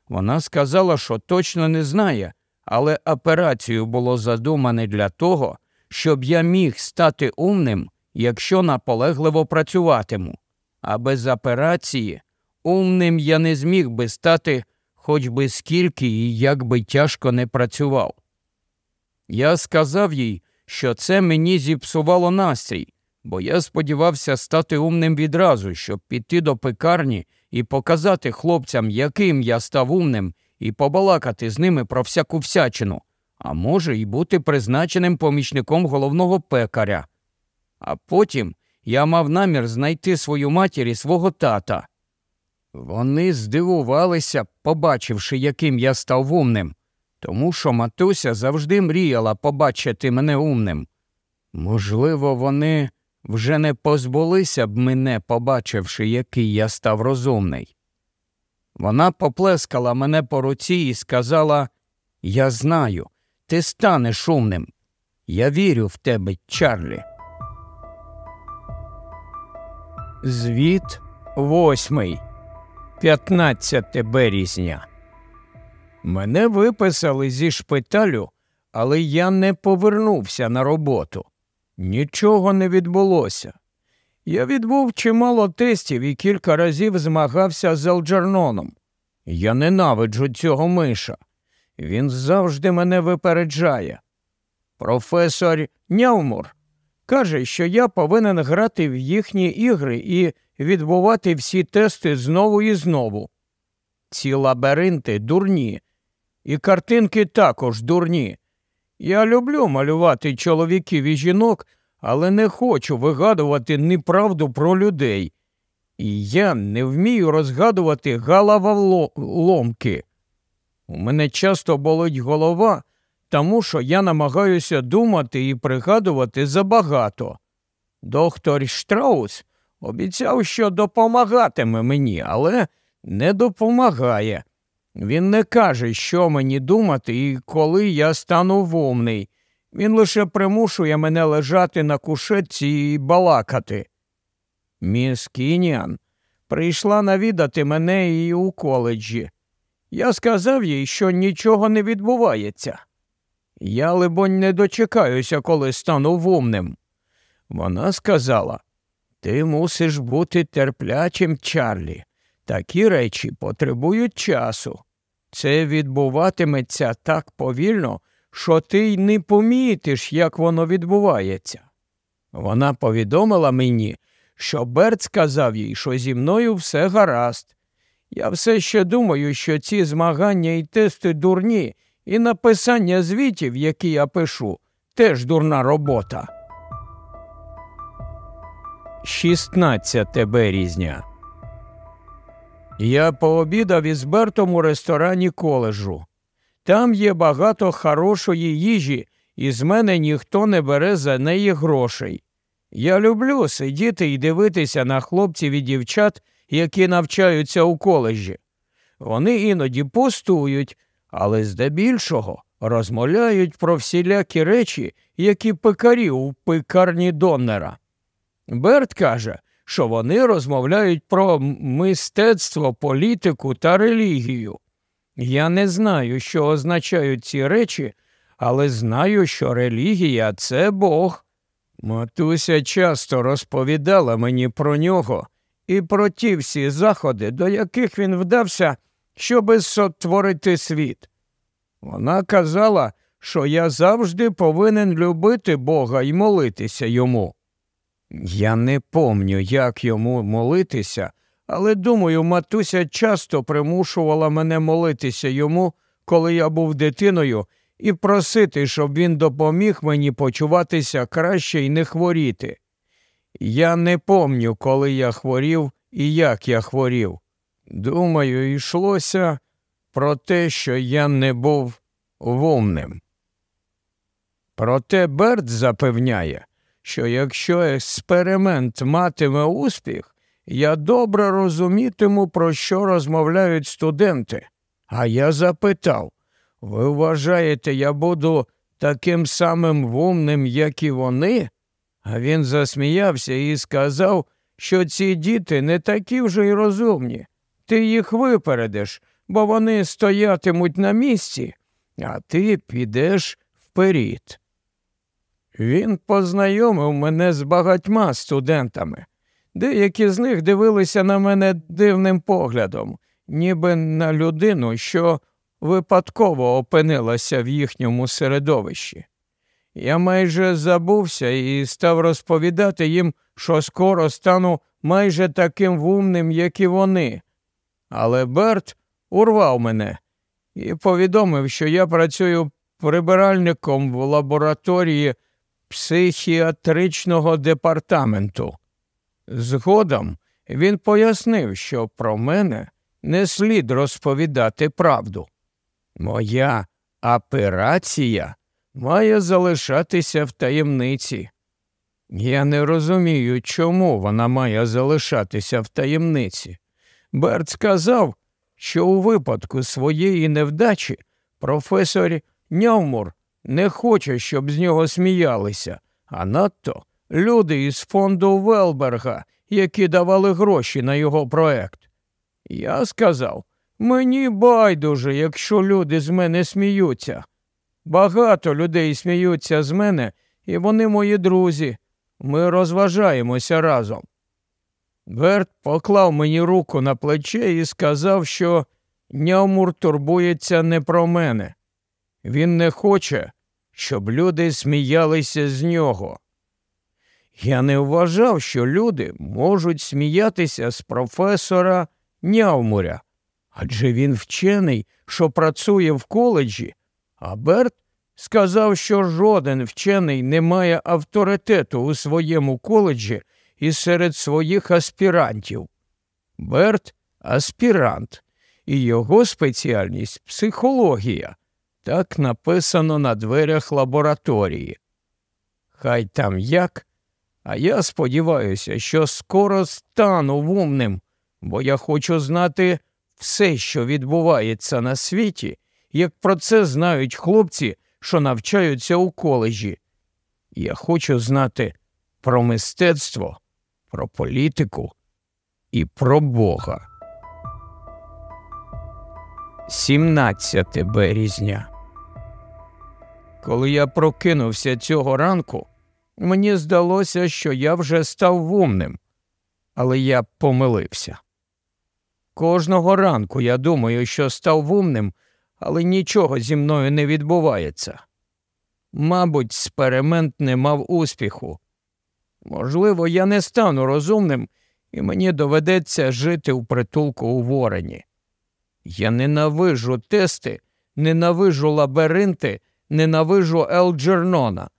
Вона сказала, що точно не знає, але операцію було задумане для того, щоб я міг стати умним, якщо наполегливо працюватиму. А без операції умним я не зміг би стати хоч би скільки і як би тяжко не працював. Я сказав їй, що це мені зіпсувало настрій, бо я сподівався стати умним відразу, щоб піти до пекарні і показати хлопцям, яким я став умним, і побалакати з ними про всяку всячину, а може, й бути призначеним помічником головного пекаря. А потім я мав намір знайти свою матір і свого тата. Вони здивувалися, побачивши, яким я став умним, тому що матуся завжди мріяла побачити мене умним. Можливо, вони вже не позбулися б мене, побачивши, який я став розумний. Вона поплескала мене по руці і сказала Я знаю, ти станеш умним. Я вірю в тебе, Чарлі. Звіт восьмий. 15 березня. Мене виписали зі шпиталю, але я не повернувся на роботу. Нічого не відбулося. Я відбув чимало тестів і кілька разів змагався з Алджерноном. Я ненавиджу цього миша. Він завжди мене випереджає. Професор Нявмур каже, що я повинен грати в їхні ігри і відбувати всі тести знову і знову. Ці лабіринти дурні, і картинки також дурні. Я люблю малювати чоловіків і жінок, але не хочу вигадувати неправду про людей. І я не вмію розгадувати головоломки. У мене часто болить голова, тому що я намагаюся думати і пригадувати забагато. Доктор Штраус обіцяв, що допомагатиме мені, але не допомагає. Він не каже, що мені думати і коли я стану вумний. Він лише примушує мене лежати на кушетці і балакати. Міс Кініан прийшла навідати мене і у коледжі. Я сказав їй, що нічого не відбувається. Я, либонь, не дочекаюся, коли стану вумним. Вона сказала Ти мусиш бути терплячим, Чарлі. Такі речі потребують часу. Це відбуватиметься так повільно, що ти й не помітиш, як воно відбувається. Вона повідомила мені, що Берт сказав їй, що зі мною все гаразд. Я все ще думаю, що ці змагання і тести дурні, і написання звітів, які я пишу, теж дурна робота. 16 березня. Я пообідав із Бертом у ресторані коледжу. Там є багато хорошої їжі, і з мене ніхто не бере за неї грошей. Я люблю сидіти і дивитися на хлопців і дівчат, які навчаються у коледжі. Вони іноді пустують, але здебільшого розмовляють про всілякі речі, які пекарі у пекарні Доннера. Берт каже, що вони розмовляють про мистецтво, політику та релігію. Я не знаю, що означають ці речі, але знаю, що релігія це Бог. Матуся часто розповідала мені про нього і про ті всі заходи, до яких він вдався, щоби сотворити світ. Вона казала, що я завжди повинен любити Бога і молитися йому. Я не помню, як йому молитися, але думаю, матуся часто примушувала мене молитися йому, коли я був дитиною, і просити, щоб він допоміг мені почуватися краще і не хворіти. Я не помню, коли я хворів і як я хворів. Думаю, йшлося про те, що я не був вумним. Проте Берт запевняє, що якщо експеримент матиме успіх, я добре розумітиму, про що розмовляють студенти. А я запитав ви вважаєте, я буду таким самим вумним, як і вони? А він засміявся і сказав, що ці діти не такі вже й розумні. Ти їх випередиш, бо вони стоятимуть на місці, а ти підеш вперед. Він познайомив мене з багатьма студентами. Деякі з них дивилися на мене дивним поглядом, ніби на людину, що випадково опинилася в їхньому середовищі. Я майже забувся і став розповідати їм, що скоро стану майже таким вумним, як і вони. Але Берт урвав мене і повідомив, що я працюю прибиральником в лабораторії психіатричного департаменту. Згодом він пояснив, що про мене не слід розповідати правду. Моя операція має залишатися в таємниці. Я не розумію, чому вона має залишатися в таємниці. Берт сказав, що у випадку своєї невдачі професор Нявмур не хоче, щоб з нього сміялися, а надто люди із фонду Велберга, які давали гроші на його проект. Я сказав, мені байдуже, якщо люди з мене сміються. Багато людей сміються з мене, і вони мої друзі. Ми розважаємося разом. Берт поклав мені руку на плече і сказав, що нямур турбується не про мене. Він не хоче, щоб люди сміялися з нього. Я не вважав, що люди можуть сміятися з професора Нявмуря, адже він вчений, що працює в коледжі, а Берт сказав, що жоден вчений не має авторитету у своєму коледжі і серед своїх аспірантів. Берт аспірант, і його спеціальність психологія. Так написано на дверях лабораторії. Хай там як, а я сподіваюся, що скоро стану вумним, бо я хочу знати все, що відбувається на світі, як про це знають хлопці, що навчаються у коледжі. Я хочу знати про мистецтво, про політику і про Бога. 17 березня. Коли я прокинувся цього ранку, мені здалося, що я вже став вумним, але я помилився. Кожного ранку я думаю, що став вумним, але нічого зі мною не відбувається. Мабуть, експеримент не мав успіху. Можливо, я не стану розумним, і мені доведеться жити в притулку у Ворені. Я ненавижу тести, ненавижу лабіринти, ненавижу Елджернона.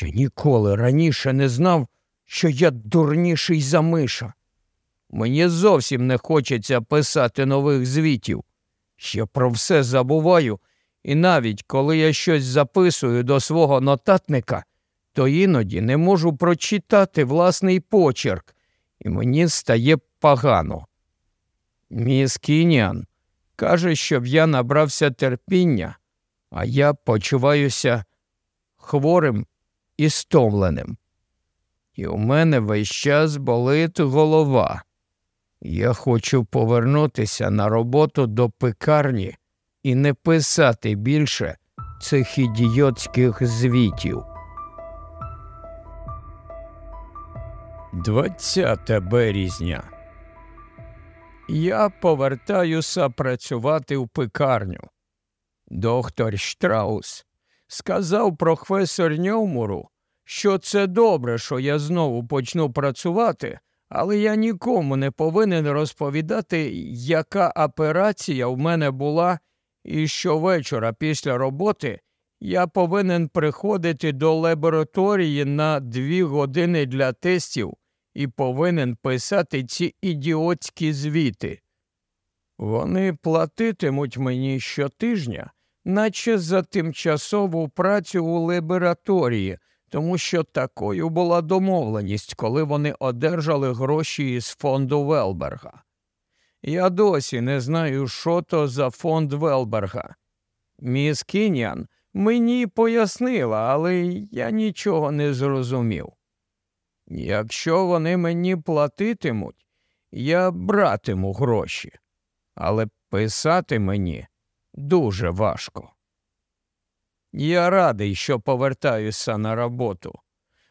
Я ніколи раніше не знав, що я дурніший за миша. Мені зовсім не хочеться писати нових звітів. Я про все забуваю, і навіть коли я щось записую до свого нотатника, то іноді не можу прочитати власний почерк, і мені стає погано. Міс Кініан каже, щоб я набрався терпіння, а я почуваюся хворим і стомленим. І у мене весь час болить голова. Я хочу повернутися на роботу до пекарні і не писати більше цих ідіотських звітів. 20 березня. Я повертаюся працювати в пекарню. Доктор Штраус сказав професор Ньомуру, що це добре, що я знову почну працювати, але я нікому не повинен розповідати, яка операція в мене була, і щовечора після роботи я повинен приходити до лабораторії на дві години для тестів і повинен писати ці ідіотські звіти. Вони платитимуть мені щотижня, наче за тимчасову працю у лабораторії, тому що такою була домовленість, коли вони одержали гроші із фонду Велберга. Я досі не знаю, що то за фонд Велберга. Міс Кінян мені пояснила, але я нічого не зрозумів. Якщо вони мені платитимуть, я братиму гроші, але писати мені дуже важко. Я радий, що повертаюся на роботу,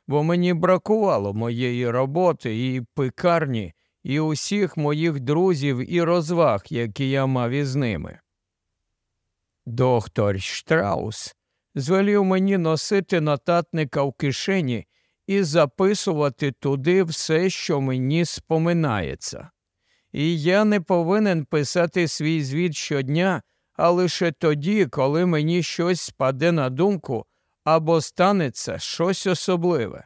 бо мені бракувало моєї роботи і пекарні, і усіх моїх друзів і розваг, які я мав із ними. Доктор Штраус звелів мені носити нотатника в кишені і записувати туди все, що мені споминається. І я не повинен писати свій звіт щодня, а лише тоді, коли мені щось спаде на думку або станеться щось особливе.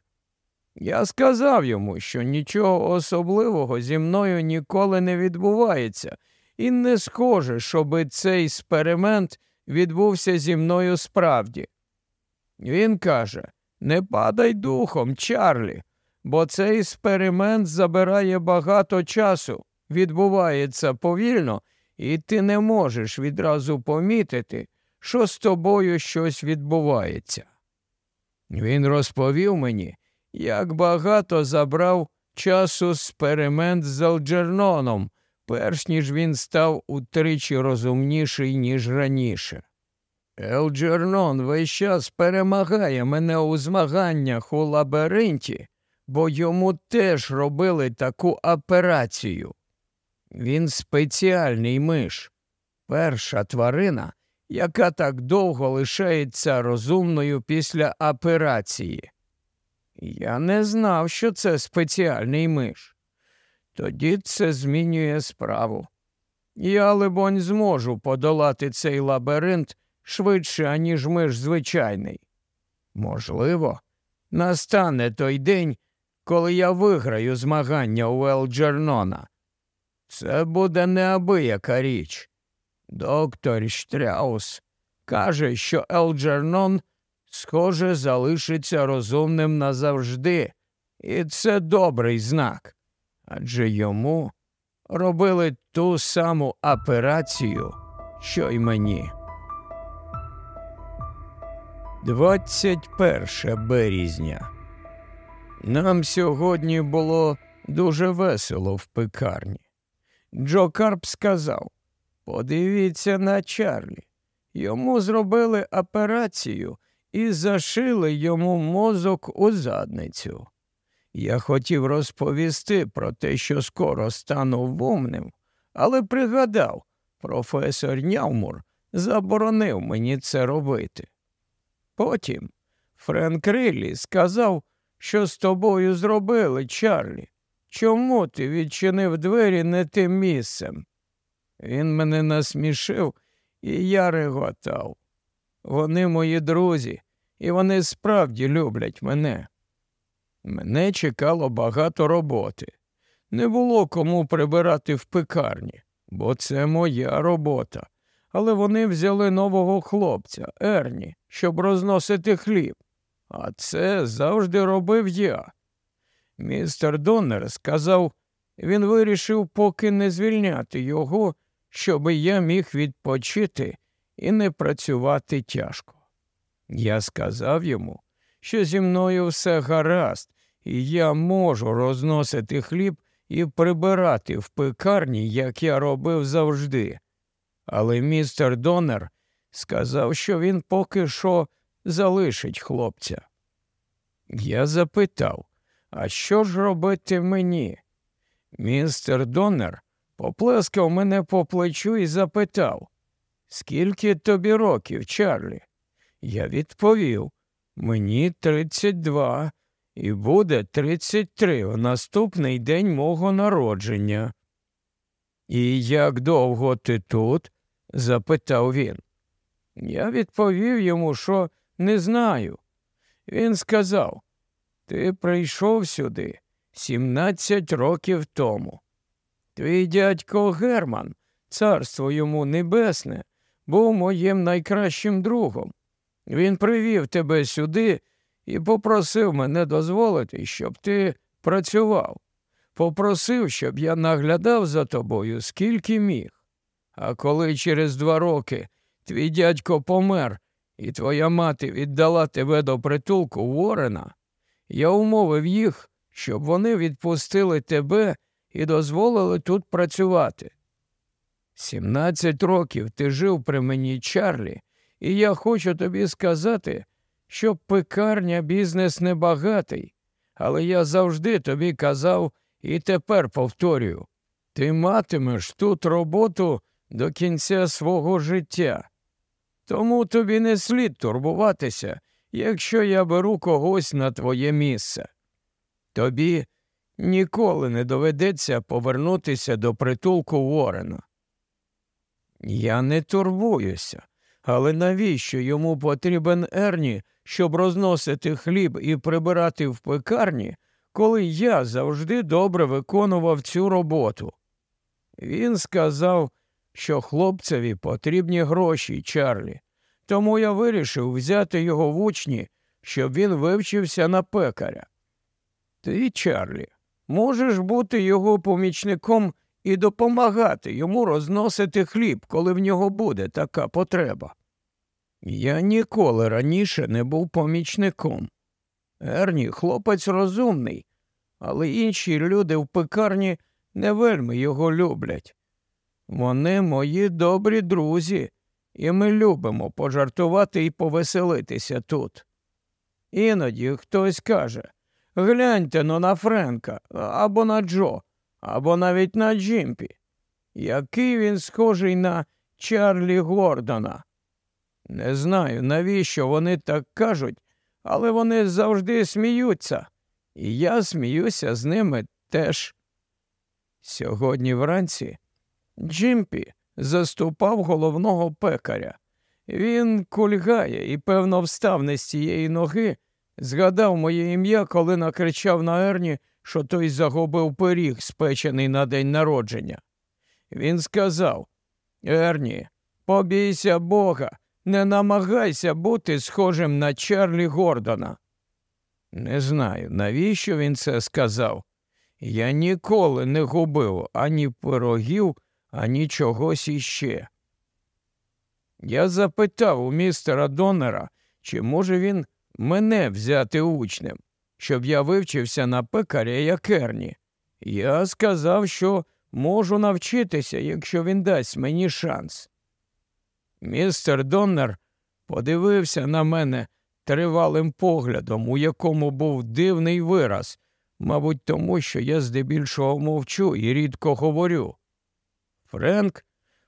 Я сказав йому, що нічого особливого зі мною ніколи не відбувається, і не схоже, щоби цей експеримент відбувся зі мною справді. Він каже не падай духом, Чарлі, бо цей експеримент забирає багато часу, відбувається повільно, і ти не можеш відразу помітити, що з тобою щось відбувається. Він розповів мені, як багато забрав часу експеримент з Алджерноном, перш ніж він став утричі розумніший, ніж раніше. Елджернон весь час перемагає мене у змаганнях у лабіринті, бо йому теж робили таку операцію. Він спеціальний миш, перша тварина, яка так довго лишається розумною після операції. Я не знав, що це спеціальний миш. Тоді це змінює справу. Я, либонь, зможу подолати цей лабіринт швидше, аніж миш звичайний. Можливо, настане той день, коли я виграю змагання у Елджернона. Це буде неабияка річ. Доктор Штряус каже, що Елджернон, схоже, залишиться розумним назавжди, і це добрий знак. Адже йому робили ту саму операцію, що й мені. 21 березня. Нам сьогодні було дуже весело в пекарні. Джо Карп сказав Подивіться на Чарлі. Йому зробили операцію і зашили йому мозок у задницю. Я хотів розповісти про те, що скоро стану вумним, але пригадав, професор Нявмур заборонив мені це робити. Потім Френк Риллі сказав, що з тобою зробили, Чарлі. Чому ти відчинив двері не тим місцем? Він мене насмішив, і я реготав. Вони мої друзі, і вони справді люблять мене. Мене чекало багато роботи. Не було кому прибирати в пекарні, бо це моя робота. Але вони взяли нового хлопця, Ерні, щоб розносити хліб. А це завжди робив я. Містер Доннер сказав, він вирішив поки не звільняти його, щоб я міг відпочити і не працювати тяжко. Я сказав йому, що зі мною все гаразд, і я можу розносити хліб і прибирати в пекарні, як я робив завжди. Але містер Донер сказав, що він поки що залишить хлопця. Я запитав, а що ж робити мені? Містер Донер поплескав мене по плечу і запитав, скільки тобі років, Чарлі? Я відповів, мені 32 і буде 33 у наступний день мого народження. І як довго ти тут? запитав він. Я відповів йому, що не знаю. Він сказав, ти прийшов сюди 17 років тому. Твій дядько Герман, царство йому небесне, був моїм найкращим другом. Він привів тебе сюди і попросив мене дозволити, щоб ти працював. Попросив, щоб я наглядав за тобою, скільки міг. А коли через два роки твій дядько помер, і твоя мати віддала тебе до притулку Ворена, я умовив їх, щоб вони відпустили тебе і дозволили тут працювати. Сімнадцять років ти жив при мені, Чарлі, і я хочу тобі сказати, що пекарня бізнес небагатий, але я завжди тобі казав і тепер повторюю ти матимеш тут роботу до кінця свого життя. Тому тобі не слід турбуватися, якщо я беру когось на твоє місце. Тобі ніколи не доведеться повернутися до притулку Ворена. Я не турбуюся, але навіщо йому потрібен Ерні, щоб розносити хліб і прибирати в пекарні, коли я завжди добре виконував цю роботу? Він сказав, що хлопцеві потрібні гроші, Чарлі, тому я вирішив взяти його в учні, щоб він вивчився на пекаря. Ти, Чарлі, можеш бути його помічником і допомагати йому розносити хліб, коли в нього буде така потреба. Я ніколи раніше не був помічником. Ерні хлопець розумний, але інші люди в пекарні не вельми його люблять. Вони мої добрі друзі, і ми любимо пожартувати і повеселитися тут. Іноді хтось каже гляньте но на Френка або на Джо, або навіть на Джимпі. Який він схожий на Чарлі Гордона. Не знаю, навіщо вони так кажуть, але вони завжди сміються, і я сміюся з ними теж. Сьогодні вранці Джимпі заступав головного пекаря. Він кульгає і, певно, встав не з цієї ноги, згадав моє ім'я, коли накричав на Ерні, що той загубив пиріг, спечений на день народження. Він сказав Ерні, побійся Бога, не намагайся бути схожим на Чарлі Гордона. Не знаю, навіщо він це сказав. Я ніколи не губив ані пирогів, ані чогось іще. Я запитав у містера Донера, чи може він мене взяти учнем, щоб я вивчився на пекаря як Ерні. Я сказав, що можу навчитися, якщо він дасть мені шанс. Містер Доннер подивився на мене тривалим поглядом, у якому був дивний вираз, мабуть, тому що я здебільшого мовчу і рідко говорю. Френк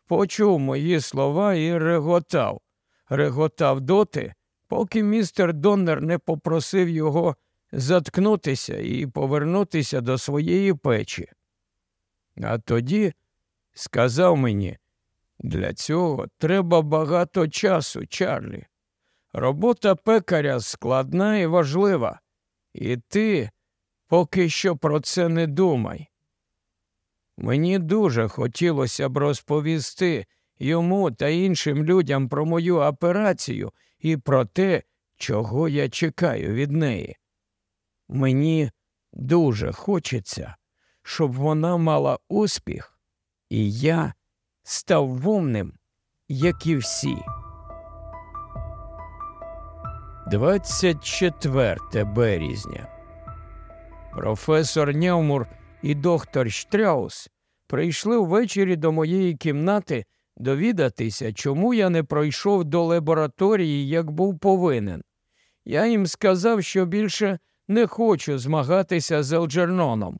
почув мої слова і реготав, реготав доти, поки містер Доннер не попросив його заткнутися і повернутися до своєї печі. А тоді сказав мені, для цього треба багато часу, Чарлі. робота пекаря складна і важлива, і ти поки що про це не думай. Мені дуже хотілося б розповісти йому та іншим людям про мою операцію і про те, чого я чекаю від неї. Мені дуже хочеться, щоб вона мала успіх, і я став вумним, як і всі. 24 березня. Професор Нявмур і доктор Штраус прийшли ввечері до моєї кімнати довідатися, чому я не пройшов до лабораторії, як був повинен. Я їм сказав, що більше не хочу змагатися з Елджерноном.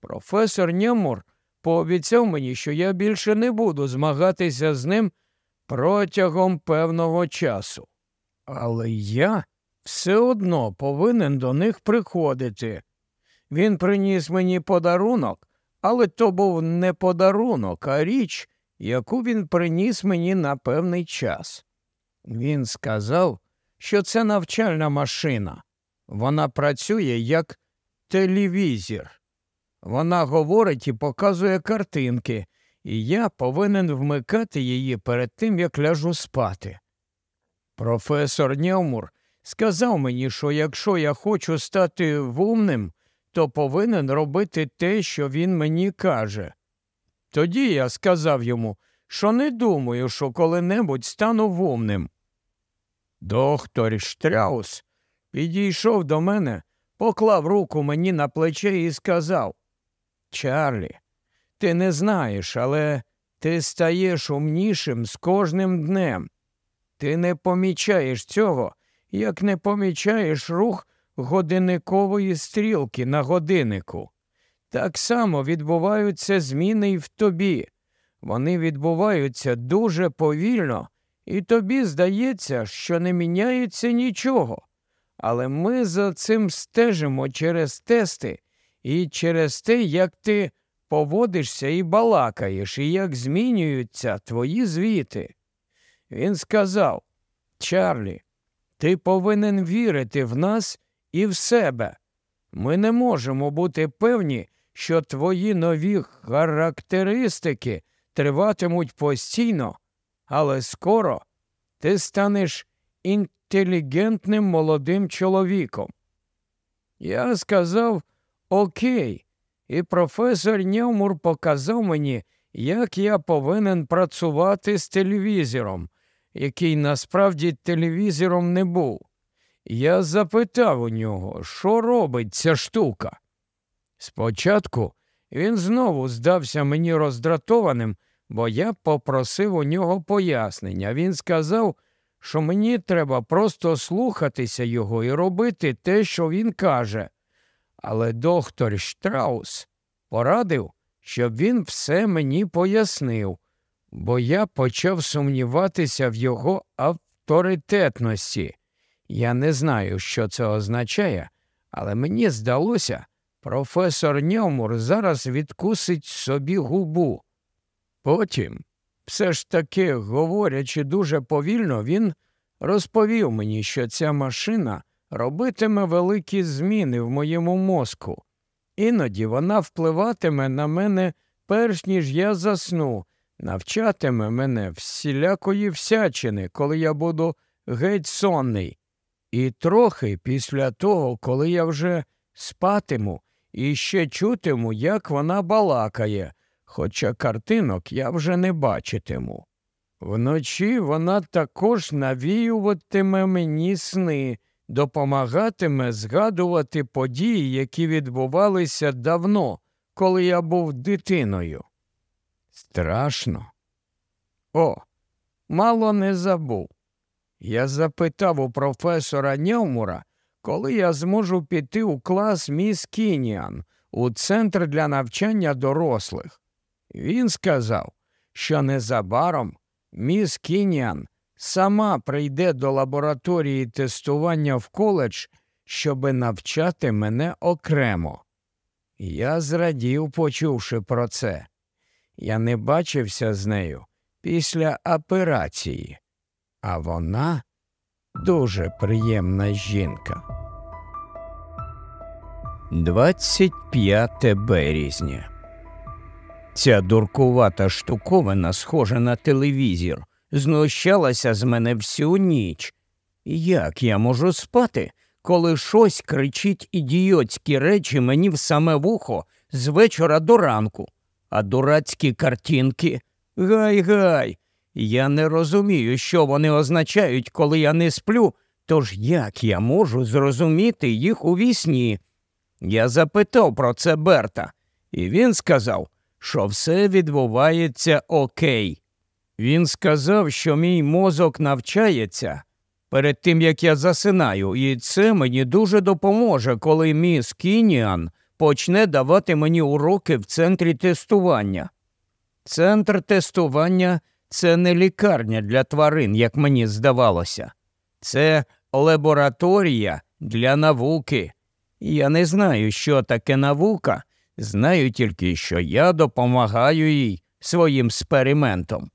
Професор Нямур пообіцяв мені, що я більше не буду змагатися з ним протягом певного часу. Але я все одно повинен до них приходити. Він приніс мені подарунок, але то був не подарунок, а річ, яку він приніс мені на певний час. Він сказав, що це навчальна машина. Вона працює як телевізір. Вона говорить і показує картинки, і я повинен вмикати її перед тим, як ляжу спати. Професор Нєвмур сказав мені, що якщо я хочу стати вумним, то повинен робити те, що він мені каже. Тоді я сказав йому, що не думаю, що коли-небудь стану вумним. Доктор Штраус підійшов до мене, поклав руку мені на плече і сказав Чарлі, ти не знаєш, але ти стаєш умнішим з кожним днем. Ти не помічаєш цього, як не помічаєш рух годинникової стрілки на годиннику. Так само відбуваються зміни й в тобі. Вони відбуваються дуже повільно, і тобі здається, що не міняється нічого. Але ми за цим стежимо через тести і через те, як ти поводишся і балакаєш, і як змінюються твої звіти. Він сказав Чарлі, ти повинен вірити в нас і в себе. Ми не можемо бути певні, що твої нові характеристики триватимуть постійно, але скоро ти станеш інтелігентним молодим чоловіком. Я сказав Окей, і професор Нєвмур показав мені, як я повинен працювати з телевізором, який насправді телевізором не був. Я запитав у нього, що робить ця штука. Спочатку він знову здався мені роздратованим, бо я попросив у нього пояснення. Він сказав, що мені треба просто слухатися його і робити те, що він каже. Але доктор Штраус порадив, щоб він все мені пояснив, бо я почав сумніватися в його авторитетності. Я не знаю, що це означає, але мені здалося, професор Ньомур зараз відкусить собі губу. Потім, все ж таки, говорячи дуже повільно, він розповів мені, що ця машина робитиме великі зміни в моєму мозку. Іноді вона впливатиме на мене перш ніж я засну, навчатиме мене всілякої всячини, коли я буду геть сонний. І трохи після того, коли я вже спатиму і ще чутиму, як вона балакає, хоча картинок я вже не бачитиму. Вночі вона також навіюватиме мені сни, допомагатиме згадувати події, які відбувалися давно, коли я був дитиною. Страшно. О, мало не забув. Я запитав у професора Ньомура, коли я зможу піти у клас міс Кініан у центр для навчання дорослих. Він сказав, що незабаром міс Кініан сама прийде до лабораторії тестування в коледж, щоби навчати мене окремо. Я зрадів, почувши про це. Я не бачився з нею після операції, а вона Дуже приємна жінка. 25 березня. Ця дуркувата штуковина, схожа на телевізір, знущалася з мене всю ніч. Як я можу спати, коли щось кричить ідіотські речі мені в саме вухо з вечора до ранку, а дурацькі картинки гай-гай. Я не розумію, що вони означають, коли я не сплю, тож як я можу зрозуміти їх у вісні? Я запитав про це Берта, і він сказав, що все відбувається окей. Він сказав, що мій мозок навчається перед тим як я засинаю, і це мені дуже допоможе, коли міс Кініан почне давати мені уроки в центрі тестування. Центр тестування це не лікарня для тварин, як мені здавалося, це лабораторія для науки. Я не знаю, що таке наука, знаю тільки, що я допомагаю їй своїм експериментом.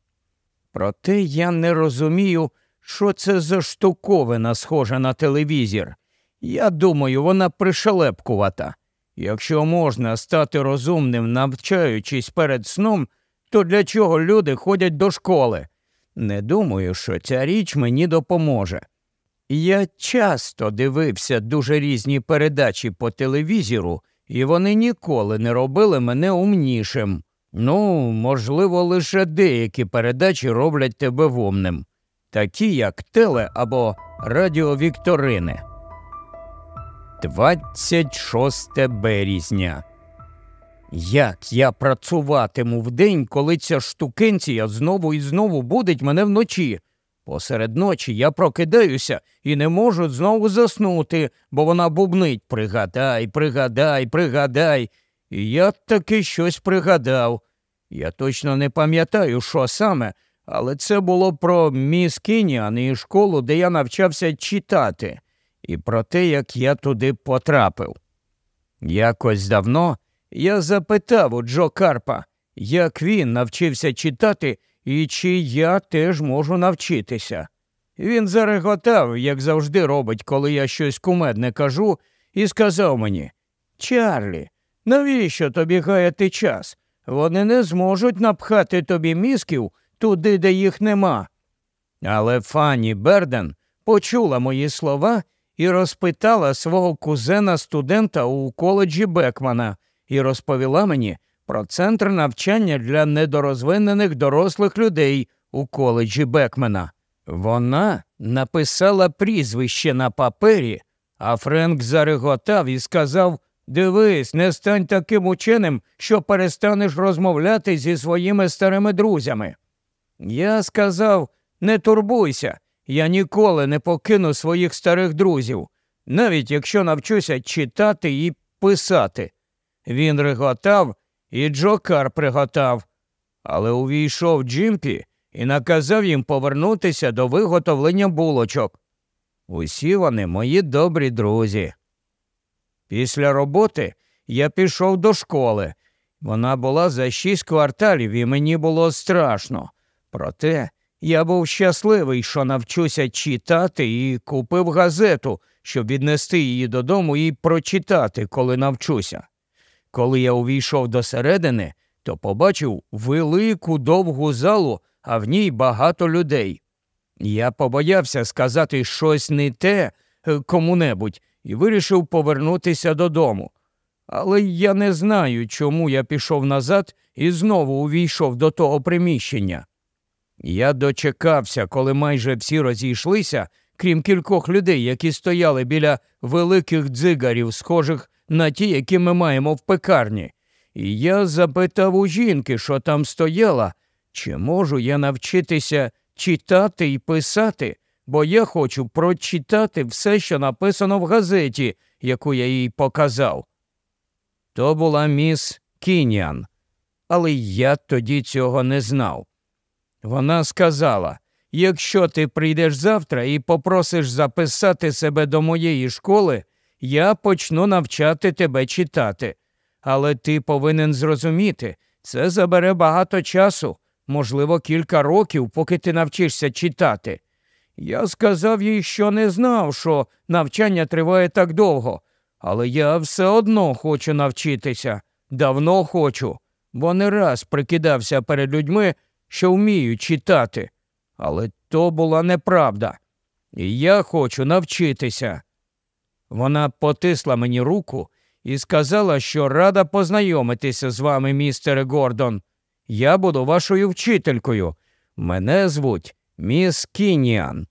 Проте я не розумію, що це за штуковина схожа на телевізір. Я думаю, вона пришелепкувата. Якщо можна стати розумним, навчаючись перед сном, то для чого люди ходять до школи? Не думаю, що ця річ мені допоможе. Я часто дивився дуже різні передачі по телевізору, і вони ніколи не робили мене умнішим. Ну, можливо, лише деякі передачі роблять тебе вумним, такі як теле або радіовікторини. 26 березня. Як я працюватиму вдень, коли ця штукенція знову і знову будить мене вночі? Посеред ночі я прокидаюся і не можу знову заснути, бо вона бубнить пригадай, пригадай, пригадай. І я таки щось пригадав. Я точно не пам'ятаю, що саме, але це було про міс Кініан і школу, де я навчався читати, і про те, як я туди потрапив. Якось давно я запитав у Джо Карпа, як він навчився читати і чи я теж можу навчитися. Він зареготав, як завжди робить, коли я щось кумедне кажу, і сказав мені Чарлі, навіщо тобі гаяти час? Вони не зможуть напхати тобі мізків туди, де їх нема. Але Фанні Берден почула мої слова і розпитала свого кузена студента у коледжі Бекмана і розповіла мені про центр навчання для недорозвинених дорослих людей у коледжі Бекмена. Вона написала прізвище на папері, а Френк зареготав і сказав Дивись, не стань таким ученим, що перестанеш розмовляти зі своїми старими друзями. Я сказав не турбуйся, я ніколи не покину своїх старих друзів, навіть якщо навчуся читати і писати. Він реготав, і Джокар приготав, але увійшов Джимпі і наказав їм повернутися до виготовлення булочок. Усі вони мої добрі друзі. Після роботи я пішов до школи. Вона була за шість кварталів, і мені було страшно. Проте я був щасливий, що навчуся читати і купив газету, щоб віднести її додому і прочитати, коли навчуся. Коли я увійшов до середини, то побачив велику довгу залу, а в ній багато людей. Я побоявся сказати щось не те е, кому-небудь і вирішив повернутися додому. Але я не знаю, чому я пішов назад і знову увійшов до того приміщення. Я дочекався, коли майже всі розійшлися, крім кількох людей, які стояли біля великих дзигарів, схожих на ті, які ми маємо в пекарні. І я запитав у жінки, що там стояла, чи можу я навчитися читати і писати, бо я хочу прочитати все, що написано в газеті, яку я їй показав. То була міс Кініан, але я тоді цього не знав. Вона сказала якщо ти прийдеш завтра і попросиш записати себе до моєї школи, я почну навчати тебе читати. Але ти повинен зрозуміти, це забере багато часу, можливо, кілька років, поки ти навчишся читати. Я сказав їй, що не знав, що навчання триває так довго, але я все одно хочу навчитися. Давно хочу, бо не раз прикидався перед людьми, що вмію читати. Але то була неправда. І я хочу навчитися. Вона потисла мені руку і сказала, що рада познайомитися з вами, містере Гордон. Я буду вашою вчителькою. Мене звуть міс Кініан.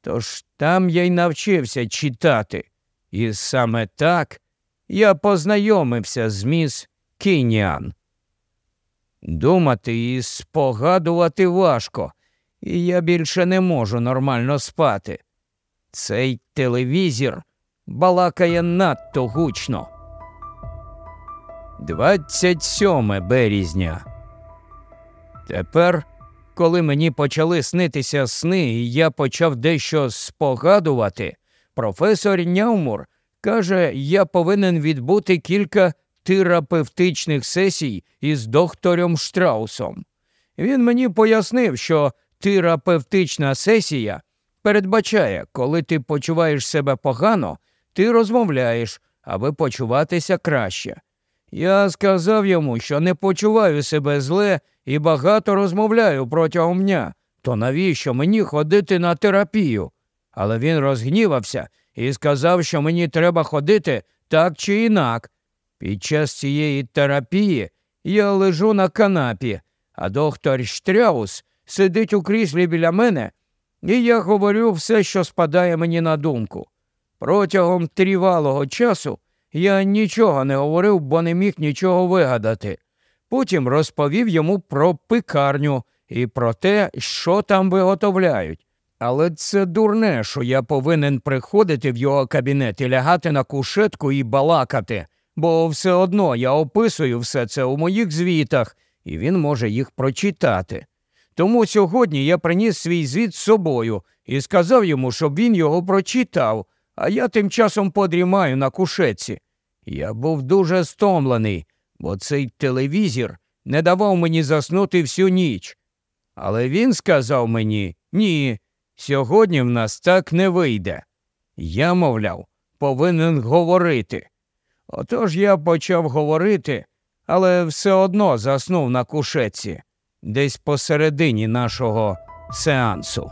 Тож там я й навчився читати. І саме так я познайомився з міс Кініан. Думати і спогадувати важко, і я більше не можу нормально спати. Цей телевізір балакає надто гучно. 27 березня. Тепер, коли мені почали снитися сни, і я почав дещо спогадувати, професор Нявмур каже, я повинен відбути кілька терапевтичних сесій із доктором Штраусом. Він мені пояснив, що терапевтична сесія передбачає, коли ти почуваєш себе погано, ти розмовляєш, аби почуватися краще. Я сказав йому, що не почуваю себе зле і багато розмовляю протягом дня, то навіщо мені ходити на терапію? Але він розгнівався і сказав, що мені треба ходити так чи інак. Під час цієї терапії я лежу на канапі, а доктор Штряус сидить у кріслі біля мене, і я говорю все, що спадає мені на думку. Протягом тривалого часу я нічого не говорив, бо не міг нічого вигадати. Потім розповів йому про пекарню і про те, що там виготовляють. Але це дурне, що я повинен приходити в його кабінет і лягати на кушетку і балакати, бо все одно я описую все це у моїх звітах, і він може їх прочитати. Тому сьогодні я приніс свій звіт з собою і сказав йому, щоб він його прочитав, а я тим часом подрімаю на кушетці. Я був дуже стомлений, бо цей телевізір не давав мені заснути всю ніч. Але він сказав мені ні, сьогодні в нас так не вийде. Я, мовляв, повинен говорити. Отож я почав говорити, але все одно заснув на кушетці, десь посередині нашого сеансу.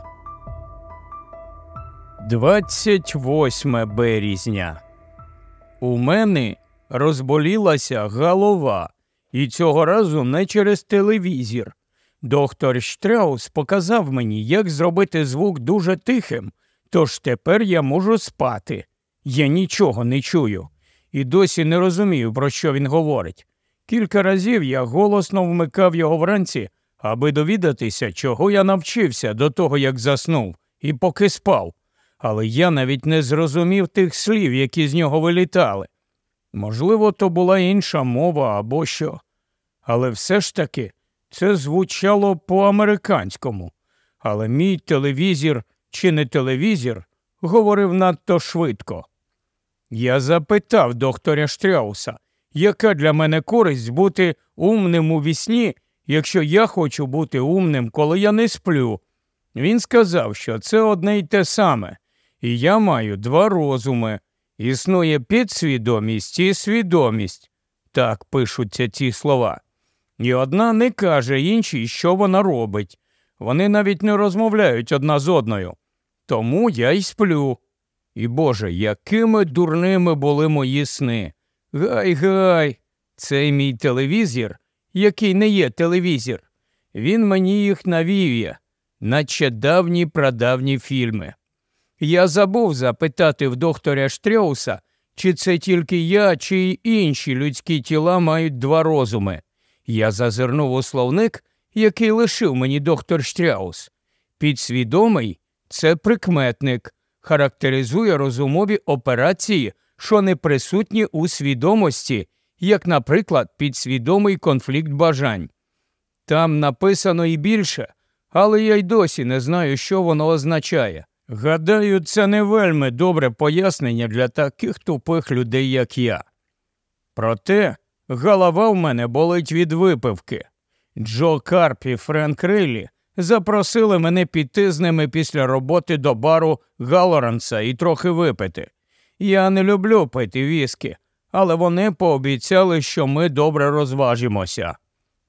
28 березня. У мене розболілася голова, і цього разу не через телевізір. Доктор Штраус показав мені, як зробити звук дуже тихим, тож тепер я можу спати. Я нічого не чую і досі не розумію, про що він говорить. Кілька разів я голосно вмикав його вранці, аби довідатися, чого я навчився до того, як заснув, і поки спав. Але я навіть не зрозумів тих слів, які з нього вилітали. Можливо, то була інша мова або що. Але все ж таки це звучало по-американському. Але мій телевізір чи не телевізір говорив надто швидко. Я запитав доктора Штряуса, яка для мене користь бути умним у вісні, якщо я хочу бути умним, коли я не сплю. Він сказав, що це одне й те саме, і я маю два розуми. Існує підсвідомість і свідомість. Так пишуться ці слова. І одна не каже іншій, що вона робить. Вони навіть не розмовляють одна з одною. Тому я й сплю. І Боже, якими дурними були мої сни. Гай, гай, цей мій телевізір, який не є телевізір, він мені їх навіює, наче давні прадавні фільми. Я забув запитати в доктора Штрьоуса, чи це тільки я, чи й інші людські тіла мають два розуми. Я зазирнув у словник, який лишив мені доктор Штряус. Підсвідомий це прикметник, характеризує розумові операції, що не присутні у свідомості, як, наприклад, підсвідомий конфлікт бажань. Там написано і більше, але я й досі не знаю, що воно означає. Гадаю, це не вельми добре пояснення для таких тупих людей, як я. Проте голова в мене болить від випивки. Джо Карп і Френк Рилі запросили мене піти з ними після роботи до бару Галоранса і трохи випити. Я не люблю пити віскі, але вони пообіцяли, що ми добре розважимося.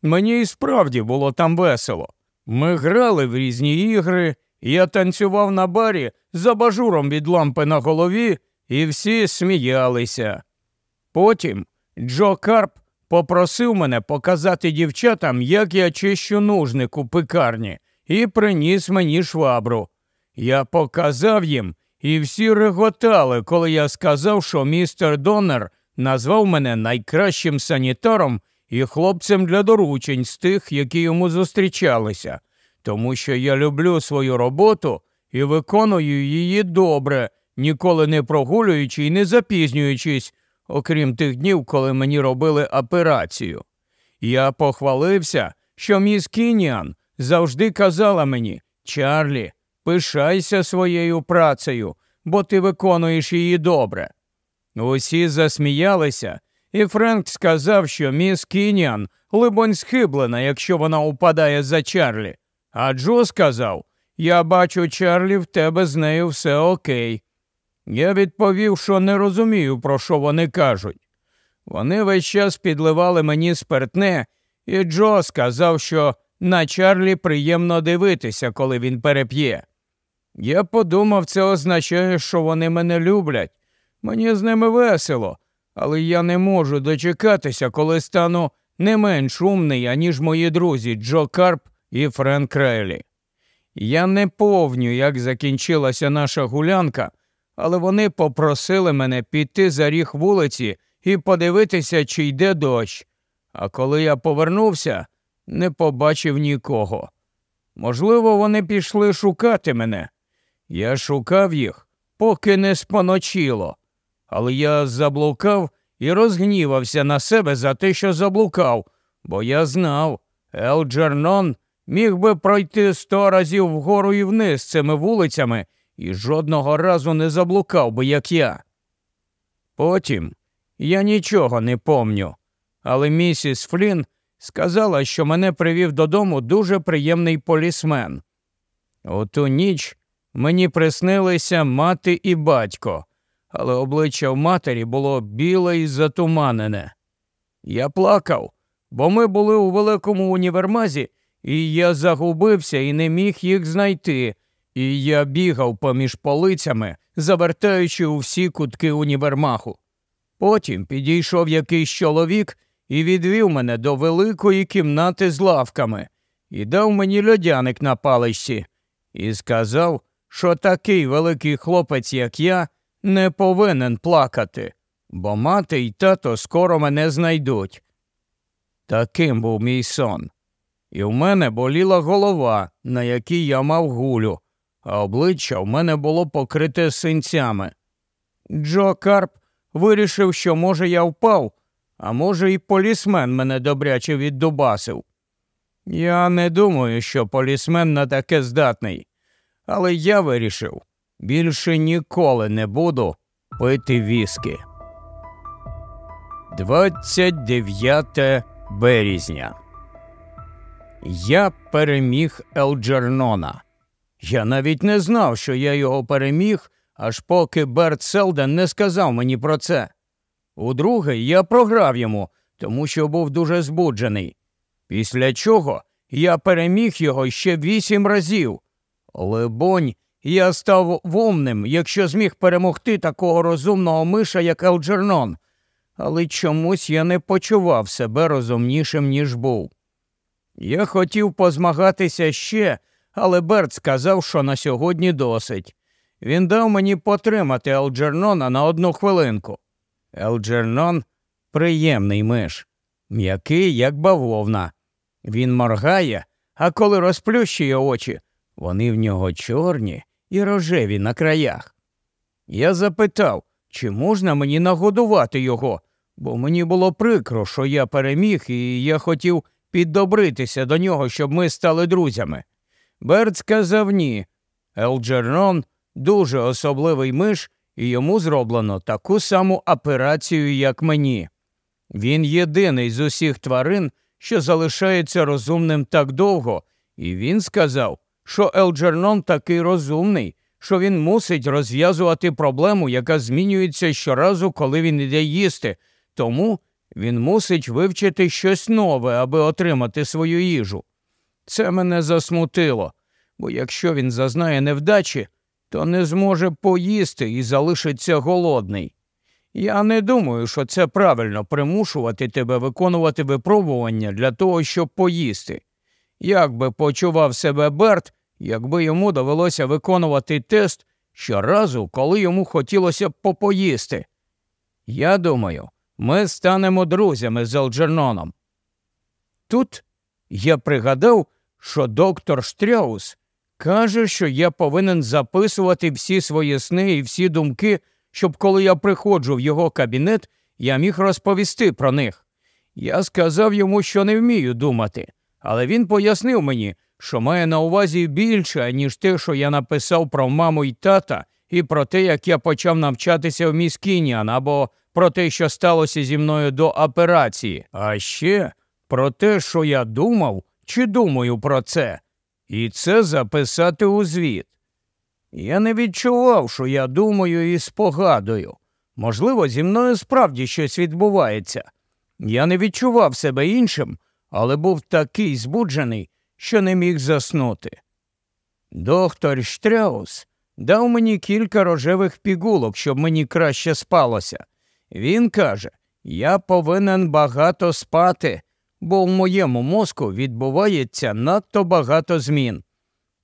Мені і справді було там весело. Ми грали в різні ігри, я танцював на барі за бажуром від лампи на голові, і всі сміялися. Потім Джо Карп попросив мене показати дівчатам, як я чищу нужник у пекарні, і приніс мені швабру. Я показав їм, і всі реготали, коли я сказав, що містер Доннер назвав мене найкращим санітаром і хлопцем для доручень з тих, які йому зустрічалися, тому що я люблю свою роботу і виконую її добре, ніколи не прогулюючи і не запізнюючись, окрім тих днів, коли мені робили операцію. Я похвалився, що міс Кініан завжди казала мені Чарлі, пишайся своєю працею, бо ти виконуєш її добре. Усі засміялися, і Френк сказав, що міс Кініан, либонь, схиблена, якщо вона упадає за Чарлі. А Джо сказав Я бачу, Чарлі, в тебе з нею все окей. Я відповів, що не розумію, про що вони кажуть. Вони весь час підливали мені спиртне, і Джо сказав, що на Чарлі приємно дивитися, коли він переп'є. Я подумав, це означає, що вони мене люблять. Мені з ними весело, але я не можу дочекатися, коли стану не менш умний, аніж мої друзі Джо Карп і Френк Рейлі. Я не повню, як закінчилася наша гулянка, але вони попросили мене піти за ріг вулиці і подивитися, чи йде дощ. А коли я повернувся, не побачив нікого. Можливо, вони пішли шукати мене. Я шукав їх, поки не споночило, але я заблукав і розгнівався на себе за те, що заблукав, бо я знав, Елджернон міг би пройти сто разів вгору і вниз цими вулицями і жодного разу не заблукав би, як я. Потім я нічого не помню, але місіс Флін сказала, що мене привів додому дуже приємний полісмен. У ту ніч мені приснилися мати і батько, але обличчя в матері було біле і затуманене. Я плакав, бо ми були у великому універмазі, і я загубився і не міг їх знайти, і я бігав поміж полицями, завертаючи у всі кутки універмаху. Потім підійшов якийсь чоловік і відвів мене до великої кімнати з лавками і дав мені льодяник на паличці, і сказав, що такий великий хлопець, як я, не повинен плакати, бо мати й тато скоро мене знайдуть. Таким був мій сон. І в мене боліла голова, на якій я мав гулю, а обличчя в мене було покрите синцями. Джо Карп вирішив, що, може, я впав, а може, і полісмен мене добряче віддубасив. Я не думаю, що полісмен на таке здатний, але я вирішив більше ніколи не буду пити віскі. 29 березня. Я переміг Елджернона. Я навіть не знав, що я його переміг, аж поки Берт Селден не сказав мені про це. Удруге, я програв йому, тому що був дуже збуджений. Після чого я переміг його ще вісім разів. Либонь, я став вумним, якщо зміг перемогти такого розумного миша, як Елджернон, але чомусь я не почував себе розумнішим, ніж був. Я хотів позмагатися ще, але Берт сказав, що на сьогодні досить. Він дав мені потримати Елджернона на одну хвилинку. Елджернон приємний миш, м'який, як бавовна. Він моргає, а коли розплющує очі, вони в нього чорні і рожеві на краях. Я запитав, чи можна мені нагодувати його, бо мені було прикро, що я переміг, і я хотів піддобритися до нього, щоб ми стали друзями. Берт сказав ні. Елджернон дуже особливий миш, і йому зроблено таку саму операцію, як мені. Він єдиний з усіх тварин, що залишається розумним так довго і він сказав, що Елджернон такий розумний, що він мусить розв'язувати проблему, яка змінюється щоразу, коли він іде їсти, тому він мусить вивчити щось нове, аби отримати свою їжу. Це мене засмутило, бо якщо він зазнає невдачі, то не зможе поїсти і залишиться голодний. Я не думаю, що це правильно примушувати тебе виконувати випробування для того, щоб поїсти. Як би почував себе Берт, якби йому довелося виконувати тест щоразу, коли йому хотілося б попоїсти? Я думаю, ми станемо друзями з Елджерноном. Тут я пригадав, що доктор Штряус каже, що я повинен записувати всі свої сни і всі думки, щоб коли я приходжу в його кабінет, я міг розповісти про них. Я сказав йому, що не вмію думати, але він пояснив мені, що має на увазі більше, ніж те, що я написав про маму й тата, і про те, як я почав навчатися в міс Кініан, або про те, що сталося зі мною до операції, а ще про те, що я думав чи думаю про це, і це записати у звіт. Я не відчував, що я думаю і спогадую. Можливо, зі мною справді щось відбувається. Я не відчував себе іншим, але був такий збуджений, що не міг заснути. Доктор Штраус дав мені кілька рожевих пігулок, щоб мені краще спалося. Він каже, я повинен багато спати, бо в моєму мозку відбувається надто багато змін.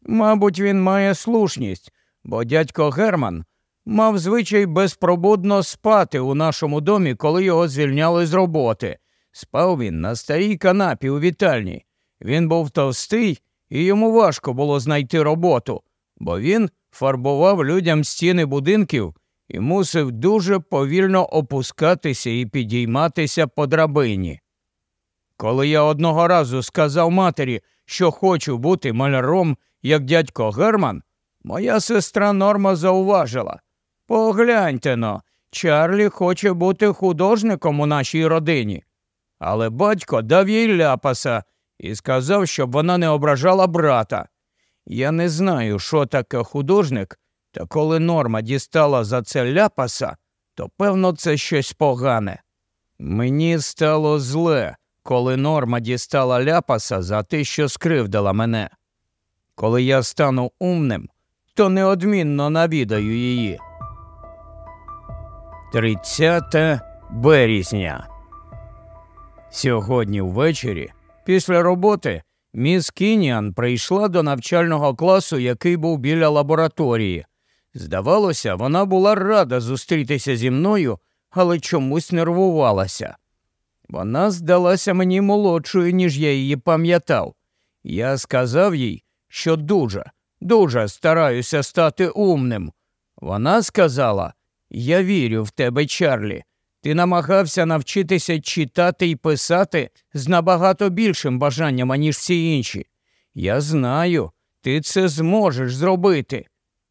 Мабуть, він має слушність, бо дядько Герман мав звичай безпробудно спати у нашому домі, коли його звільняли з роботи. Спав він на старій канапі у вітальні. Він був товстий, і йому важко було знайти роботу, бо він фарбував людям стіни будинків і мусив дуже повільно опускатися і підійматися по драбині. Коли я одного разу сказав матері, що хочу бути маляром, як дядько Герман, моя сестра Норма зауважила Погляньте но, Чарлі хоче бути художником у нашій родині. Але батько дав їй ляпаса і сказав, щоб вона не ображала брата. Я не знаю, що таке художник, та коли норма дістала за це ляпаса, то певно це щось погане. Мені стало зле, коли норма дістала ляпаса за те, що скривдила мене. Коли я стану умним, то неодмінно навідаю її. 30 березня. Сьогодні ввечері, після роботи, міс Кініан прийшла до навчального класу, який був біля лабораторії. Здавалося, вона була рада зустрітися зі мною, але чомусь нервувалася. Вона здалася мені молодшою, ніж я її пам'ятав. Я сказав їй, що дуже, дуже стараюся стати умним. Вона сказала Я вірю в тебе, Чарлі. Ти намагався навчитися читати і писати з набагато більшим бажанням, аніж всі інші. Я знаю, ти це зможеш зробити.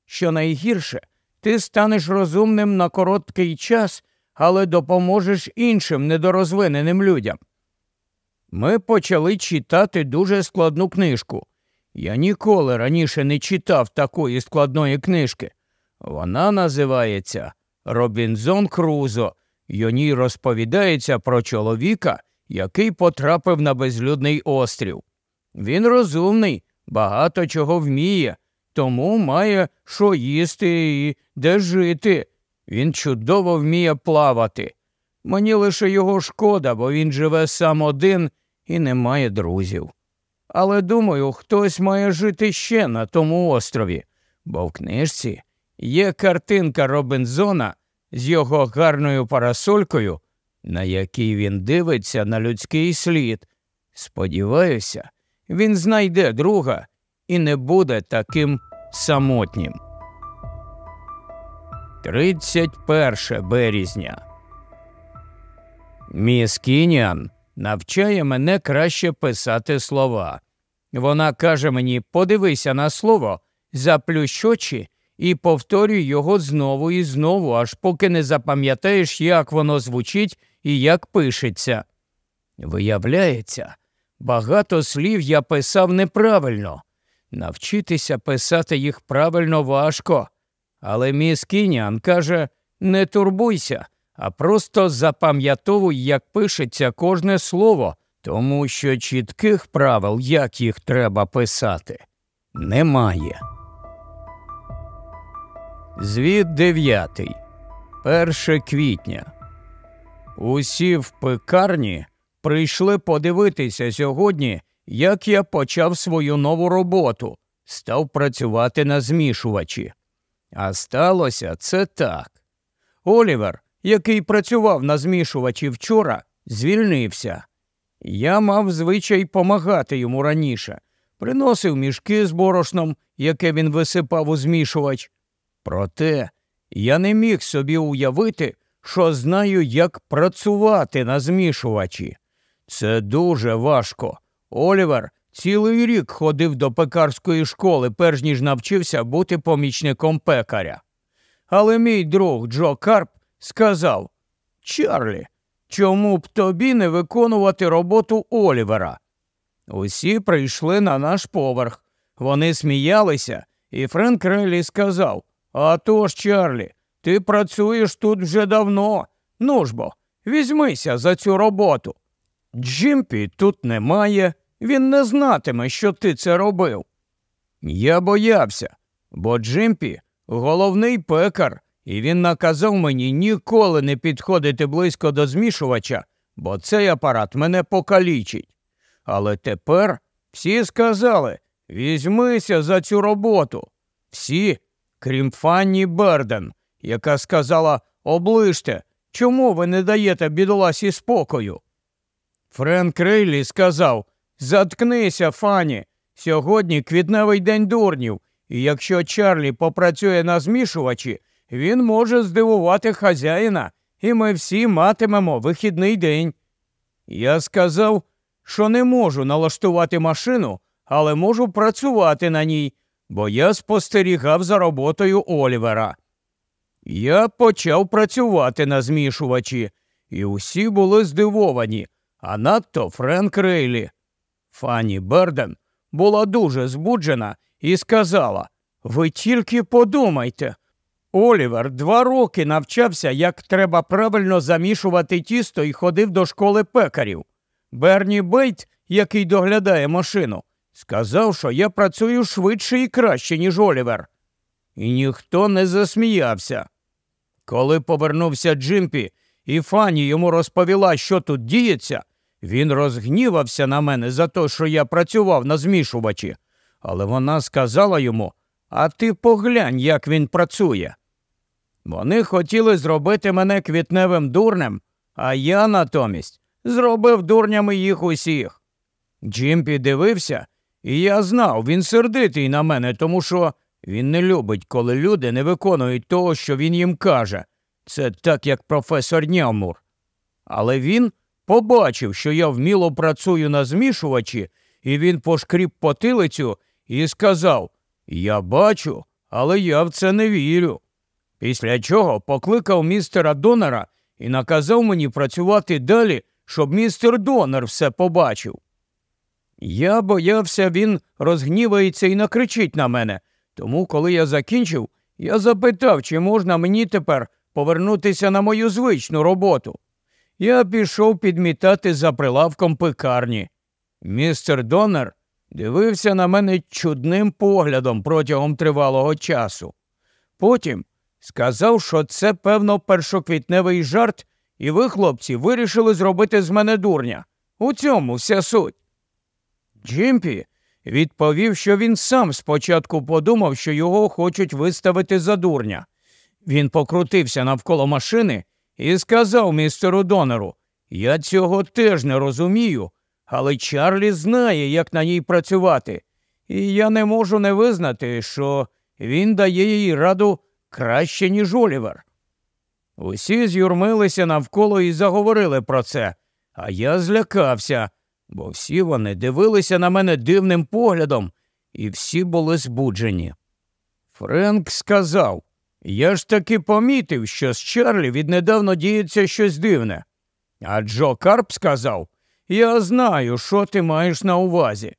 Що найгірше, ти станеш розумним на короткий час, але допоможеш іншим недорозвиненим людям. Ми почали читати дуже складну книжку. Я ніколи раніше не читав такої складної книжки. Вона називається Робінзон Крузо. й у ній розповідається про чоловіка, який потрапив на безлюдний острів. Він розумний, багато чого вміє, тому має що їсти і де жити. Він чудово вміє плавати. Мені лише його шкода, бо він живе сам один і не має друзів. Але думаю, хтось має жити ще на тому острові, бо в книжці є картинка Робинзона з його гарною парасолькою, на якій він дивиться на людський слід. Сподіваюся, він знайде друга і не буде таким самотнім. 31 березня. Міс Кініан навчає мене краще писати слова. Вона каже мені подивися на слово, заплющ очі і повторюй його знову і знову, аж поки не запам'ятаєш, як воно звучить і як пишеться. Виявляється, багато слів я писав неправильно. Навчитися писати їх правильно важко. Але міс Кінян каже не турбуйся, а просто запам'ятовуй, як пишеться кожне слово, тому що чітких правил, як їх треба писати, немає. Звіт дев'ятий. 1 квітня. Усі в пекарні прийшли подивитися сьогодні, як я почав свою нову роботу, став працювати на змішувачі. А сталося це так. Олівер, який працював на змішувачі вчора, звільнився. Я мав звичай помагати йому раніше, приносив мішки з борошном, яке він висипав у змішувач. Проте я не міг собі уявити, що знаю, як працювати на змішувачі. Це дуже важко. Олівер цілий рік ходив до пекарської школи, перш ніж навчився бути помічником пекаря. Але мій друг Джо Карп сказав Чарлі, чому б тобі не виконувати роботу Олівера? Усі прийшли на наш поверх. Вони сміялися, і Френк Реллі сказав «А то ж, Чарлі, ти працюєш тут вже давно. Ну ж бо, візьмися за цю роботу. Джимпі тут немає, він не знатиме, що ти це робив. Я боявся, бо Джимпі головний пекар, і він наказав мені ніколи не підходити близько до змішувача, бо цей апарат мене покалічить. Але тепер всі сказали візьмися за цю роботу. Всі, крім Фанні Берден, яка сказала оближте, чому ви не даєте бідоласі спокою? Френк Рейлі сказав Заткнися, Фанні. Сьогодні квітневий день дурнів, і якщо Чарлі попрацює на змішувачі, він може здивувати хазяїна, і ми всі матимемо вихідний день. Я сказав, що не можу налаштувати машину, але можу працювати на ній, бо я спостерігав за роботою Олівера. Я почав працювати на змішувачі, і усі були здивовані, а надто Френк Рейлі. Фанні Берден була дуже збуджена і сказала Ви тільки подумайте. Олівер два роки навчався, як треба правильно замішувати тісто і ходив до школи пекарів. Берні Бейт, який доглядає машину, сказав, що я працюю швидше і краще, ніж Олівер. І ніхто не засміявся. Коли повернувся Джимпі, і Фанні йому розповіла, що тут діється, він розгнівався на мене за те, що я працював на змішувачі, але вона сказала йому А ти поглянь, як він працює. Вони хотіли зробити мене квітневим дурнем, а я натомість зробив дурнями їх усіх. Джимпі дивився, і я знав, він сердитий на мене, тому що він не любить, коли люди не виконують того, що він їм каже. Це так, як професор Нямур. Але він побачив, що я вміло працюю на змішувачі, і він пошкріб потилицю і сказав Я бачу, але я в це не вірю. Після чого покликав містера Донора і наказав мені працювати далі, щоб містер Донор все побачив. Я боявся, він розгнівається і накричить на мене, тому, коли я закінчив, я запитав, чи можна мені тепер повернутися на мою звичну роботу. Я пішов підмітати за прилавком пекарні. Містер Донер дивився на мене чудним поглядом протягом тривалого часу. Потім сказав, що це, певно, першоквітневий жарт, і ви, хлопці, вирішили зробити з мене дурня. У цьому вся суть. Джимпі відповів, що він сам спочатку подумав, що його хочуть виставити за дурня. Він покрутився навколо машини і сказав містеру Донору Я цього теж не розумію, але Чарлі знає, як на ній працювати, і я не можу не визнати, що він дає їй раду краще, ніж Олівер. Усі з'юрмилися навколо і заговорили про це, а я злякався, бо всі вони дивилися на мене дивним поглядом, і всі були збуджені. Френк сказав Я ж таки помітив, що з Чарлі віднедавно діється щось дивне. А Джо Карп сказав Я знаю, що ти маєш на увазі.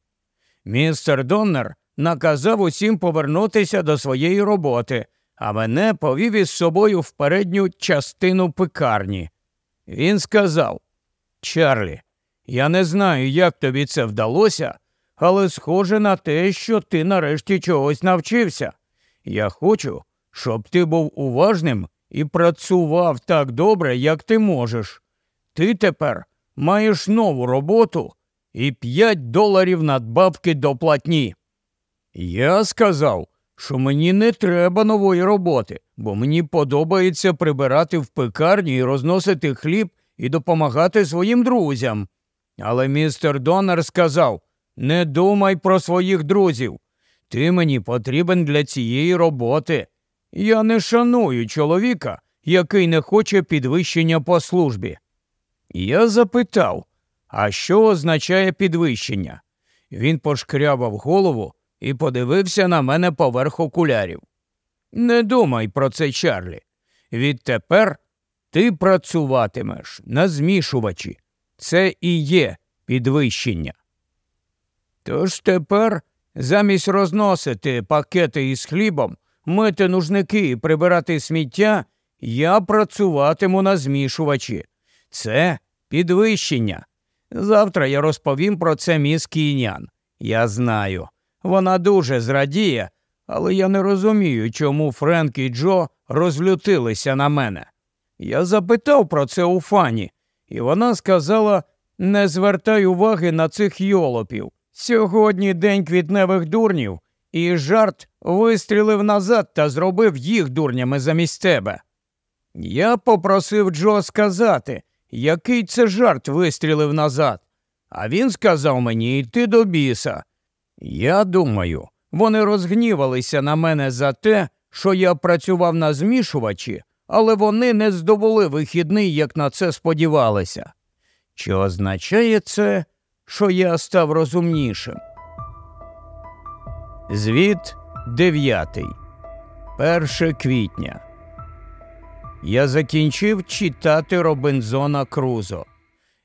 Містер Доннер наказав усім повернутися до своєї роботи, а мене повів із собою в передню частину пекарні. Він сказав Чарлі, я не знаю, як тобі це вдалося, але схоже на те, що ти нарешті чогось навчився. Я хочу, щоб ти був уважним і працював так добре, як ти можеш. Ти тепер маєш нову роботу і п'ять доларів надбавки до платні. Я сказав, що мені не треба нової роботи, бо мені подобається прибирати в пекарні і розносити хліб і допомагати своїм друзям. Але містер Донор сказав не думай про своїх друзів. Ти мені потрібен для цієї роботи. Я не шаную чоловіка, який не хоче підвищення по службі. Я запитав, а що означає підвищення? Він пошкрябав голову і подивився на мене поверх окулярів. Не думай про це, Чарлі. Відтепер ти працюватимеш на змішувачі. Це і є підвищення. Тож тепер, замість розносити пакети із хлібом, мити нужники і прибирати сміття, я працюватиму на змішувачі. Це підвищення. Завтра я розповім про це міс Кійнян. Я знаю. Вона дуже зрадіє, але я не розумію, чому Френк і Джо розлютилися на мене. Я запитав про це у Фані, і вона сказала не звертай уваги на цих йолопів. Сьогодні день квітневих дурнів, і жарт вистрілив назад та зробив їх дурнями замість тебе. Я попросив Джо сказати, який це жарт вистрілив назад, а він сказав мені йти до біса. Я думаю, вони розгнівалися на мене за те, що я працював на змішувачі, але вони не здобули вихідний, як на це сподівалися. Чи означає це, що я став розумнішим? Звіт 9. 1 квітня. Я закінчив читати Робинзона Крузо.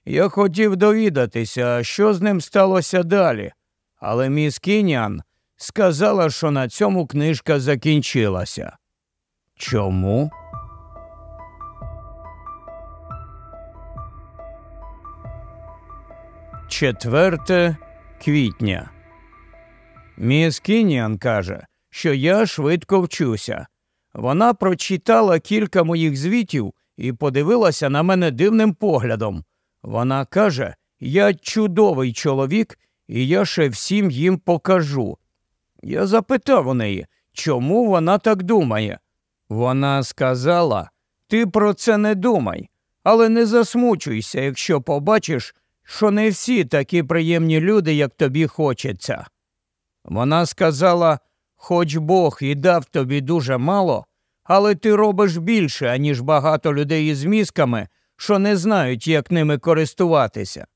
Я хотів довідатися, що з ним сталося далі, але міс Кінян сказала, що на цьому книжка закінчилася. Чому? Четверте квітня. Міс Кініан каже, що я швидко вчуся. Вона прочитала кілька моїх звітів і подивилася на мене дивним поглядом. Вона каже, я чудовий чоловік, і я ще всім їм покажу. Я запитав у неї, чому вона так думає. Вона сказала ти про це не думай, але не засмучуйся, якщо побачиш, що не всі такі приємні люди, як тобі хочеться. Вона сказала, хоч Бог і дав тобі дуже мало, але ти робиш більше, аніж багато людей із мізками, що не знають, як ними користуватися.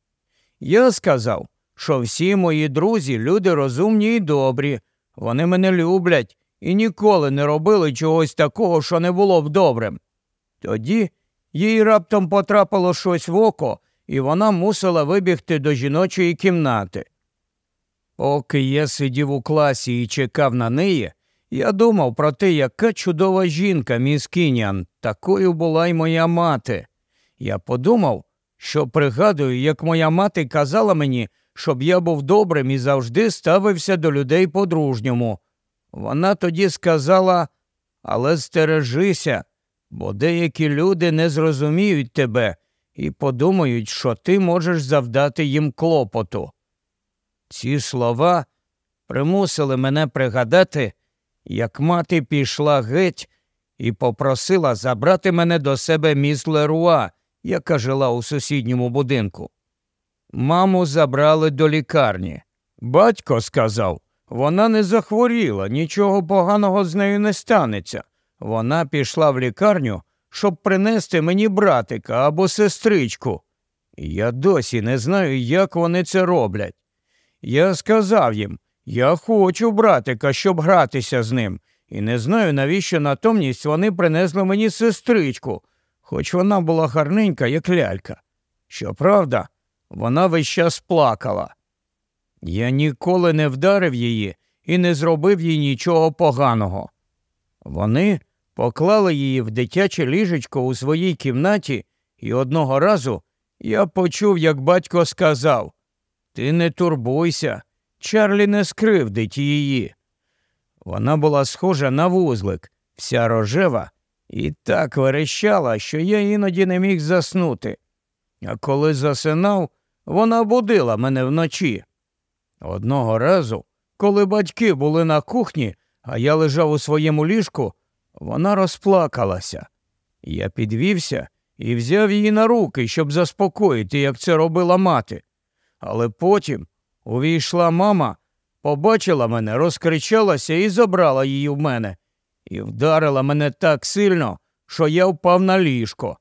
Я сказав, що всі мої друзі люди розумні і добрі, вони мене люблять і ніколи не робили чогось такого, що не було б добрим. Тоді їй раптом потрапило щось в око, і вона мусила вибігти до жіночої кімнати. Поки я сидів у класі і чекав на неї, я думав про те, яка чудова жінка, міс Кінян, такою була й моя мати. Я подумав, що пригадую, як моя мати казала мені, щоб я був добрим і завжди ставився до людей по-дружньому. Вона тоді сказала, але стережися, бо деякі люди не зрозуміють тебе і подумають, що ти можеш завдати їм клопоту. Ці слова примусили мене пригадати, як мати пішла геть і попросила забрати мене до себе міс Леруа, яка жила у сусідньому будинку. Маму забрали до лікарні. Батько сказав, вона не захворіла, нічого поганого з нею не станеться. Вона пішла в лікарню, щоб принести мені братика або сестричку. Я досі не знаю, як вони це роблять. Я сказав їм я хочу братика, щоб гратися з ним, і не знаю, навіщо натомність вони принесли мені сестричку, хоч вона була гарненька, як лялька. Щоправда, вона весь час плакала. Я ніколи не вдарив її і не зробив їй нічого поганого. Вони поклали її в дитяче ліжечко у своїй кімнаті, і одного разу я почув, як батько сказав Ти не турбуйся, Чарлі не скривдить її. Вона була схожа на вузлик, вся рожева, і так верещала, що я іноді не міг заснути. А коли засинав, вона будила мене вночі. Одного разу, коли батьки були на кухні, а я лежав у своєму ліжку, вона розплакалася. Я підвівся і взяв її на руки, щоб заспокоїти, як це робила мати. Але потім увійшла мама, побачила мене, розкричалася і забрала її в мене, і вдарила мене так сильно, що я впав на ліжко.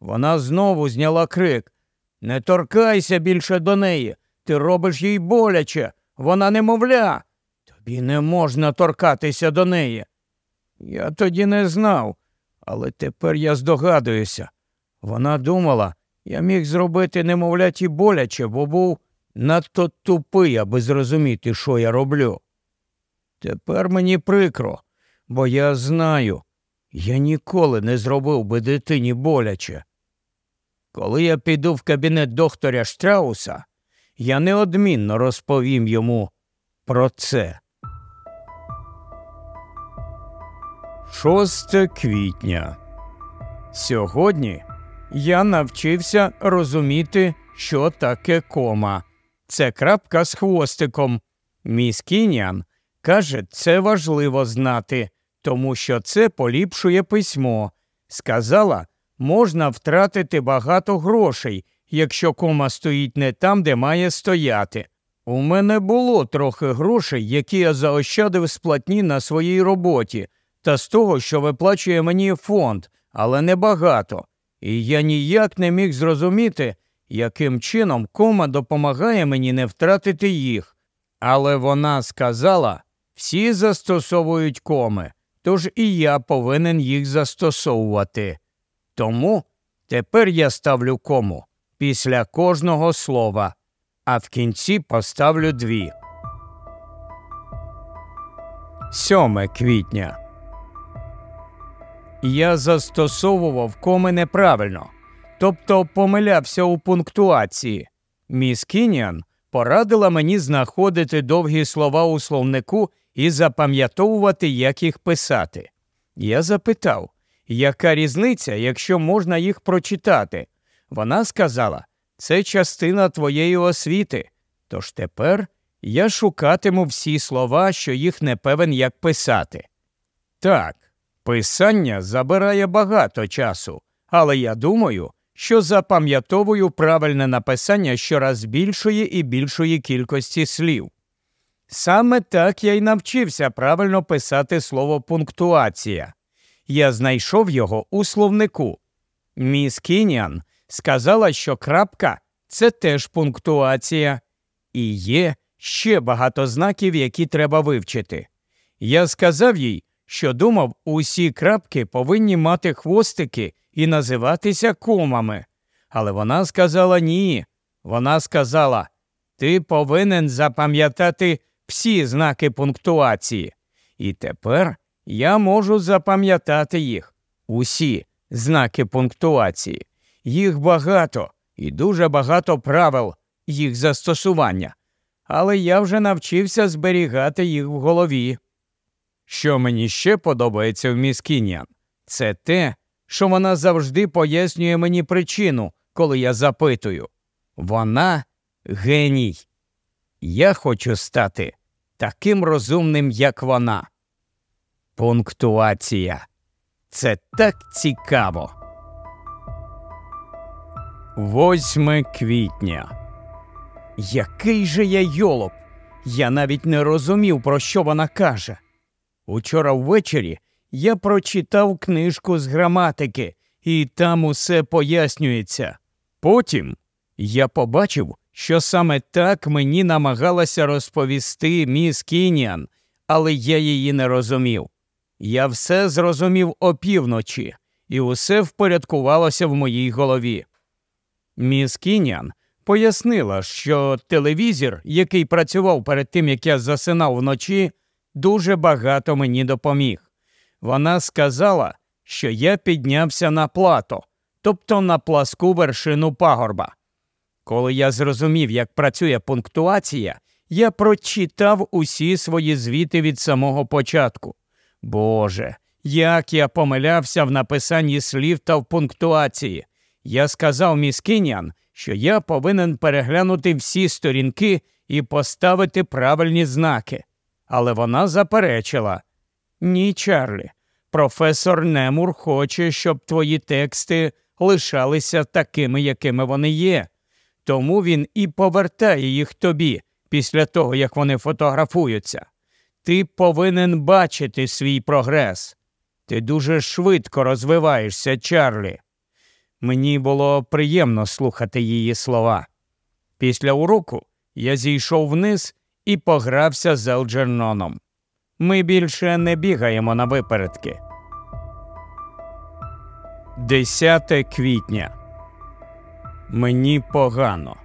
Вона знову зняла крик Не торкайся більше до неї, ти робиш їй боляче, вона немовля. Тобі не можна торкатися до неї. Я тоді не знав, але тепер я здогадуюся. Вона думала, я міг зробити немовляті боляче, бо був надто тупий, аби зрозуміти, що я роблю. Тепер мені прикро, бо я знаю, я ніколи не зробив би дитині боляче. Коли я піду в кабінет доктора Штрауса, я неодмінно розповім йому про це. 6 квітня. Сьогодні я навчився розуміти, що таке кома. Це крапка з хвостиком. Міс Кінян каже, це важливо знати, тому що це поліпшує письмо. Сказала, можна втратити багато грошей, якщо кома стоїть не там, де має стояти. У мене було трохи грошей, які я заощадив з платні на своїй роботі, та з того, що виплачує мені фонд, але небагато. І я ніяк не міг зрозуміти, яким чином кома допомагає мені не втратити їх. Але вона сказала всі застосовують коми, тож і я повинен їх застосовувати. Тому тепер я ставлю кому після кожного слова, а в кінці поставлю дві. 7 квітня. Я застосовував коми неправильно, тобто помилявся у пунктуації. Міс Кініан порадила мені знаходити довгі слова у словнику і запам'ятовувати, як їх писати. Я запитав, яка різниця, якщо можна їх прочитати? Вона сказала, це частина твоєї освіти. Тож тепер я шукатиму всі слова, що їх не певен, як писати. Так, писання забирає багато часу, але я думаю, що запам'ятовую правильне написання щораз більшої і більшої кількості слів. Саме так я й навчився правильно писати слово пунктуація. Я знайшов його у словнику. Міс Кініан сказала, що крапка це теж пунктуація, і є ще багато знаків, які треба вивчити. Я сказав їй, що думав, усі крапки повинні мати хвостики і називатися комами. Але вона сказала ні. Вона сказала, ти повинен запам'ятати всі знаки пунктуації. І тепер я можу запам'ятати їх, усі знаки пунктуації. Їх багато і дуже багато правил їх застосування, але я вже навчився зберігати їх в голові. Що мені ще подобається в міс Кін'ян, це те, що вона завжди пояснює мені причину, коли я запитую. Вона геній. Я хочу стати таким розумним, як вона. Пунктуація. Це так цікаво. 8 квітня. Який же я йолоп? Я навіть не розумів, про що вона каже. Учора ввечері я прочитав книжку з граматики, і там усе пояснюється. Потім я побачив, що саме так мені намагалася розповісти міс Кініан, але я її не розумів. Я все зрозумів опівночі, і усе впорядкувалося в моїй голові. Міс Кінян Пояснила, що телевізор, який працював перед тим, як я засинав вночі, дуже багато мені допоміг. Вона сказала, що я піднявся на плато, тобто на пласку вершину пагорба. Коли я зрозумів, як працює пунктуація, я прочитав усі свої звіти від самого початку. Боже, як я помилявся в написанні слів та в пунктуації. Я сказав міс Кінян, що я повинен переглянути всі сторінки і поставити правильні знаки. Але вона заперечила ні, Чарлі, професор Немур хоче, щоб твої тексти лишалися такими, якими вони є. Тому він і повертає їх тобі після того, як вони фотографуються. Ти повинен бачити свій прогрес. Ти дуже швидко розвиваєшся, Чарлі. Мені було приємно слухати її слова. Після уроку я зійшов вниз і погрався з Елджерноном. Ми більше не бігаємо на випередки. 10 квітня. Мені погано.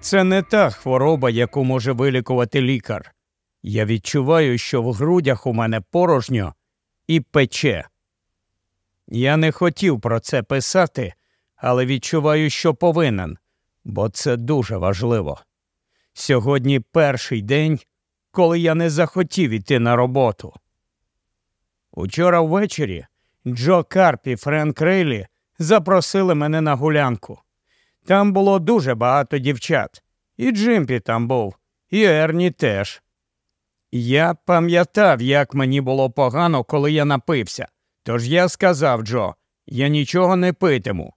Це не та хвороба, яку може вилікувати лікар. Я відчуваю, що в грудях у мене порожньо і пече. Я не хотів про це писати, але відчуваю, що повинен, бо це дуже важливо. Сьогодні перший день, коли я не захотів іти на роботу. Учора ввечері Джо Карп і Френк Рейлі запросили мене на гулянку. Там було дуже багато дівчат, і Джимпі там був, і Ерні теж. Я пам'ятав, як мені було погано, коли я напився. Тож я сказав Джо, я нічого не питиму.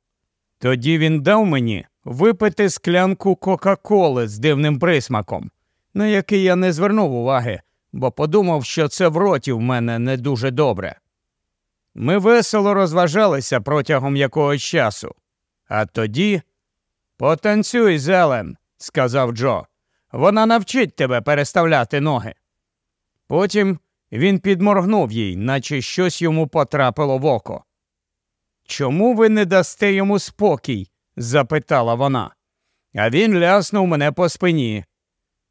Тоді він дав мені випити склянку Кока-Коли з дивним присмаком, на який я не звернув уваги, бо подумав, що це в роті в мене не дуже добре. Ми весело розважалися протягом якогось часу. А тоді потанцюй, Зелен, сказав Джо. Вона навчить тебе переставляти ноги. Потім він підморгнув їй, наче щось йому потрапило в око. Чому ви не дасте йому спокій? Запитала вона. А він ляснув мене по спині.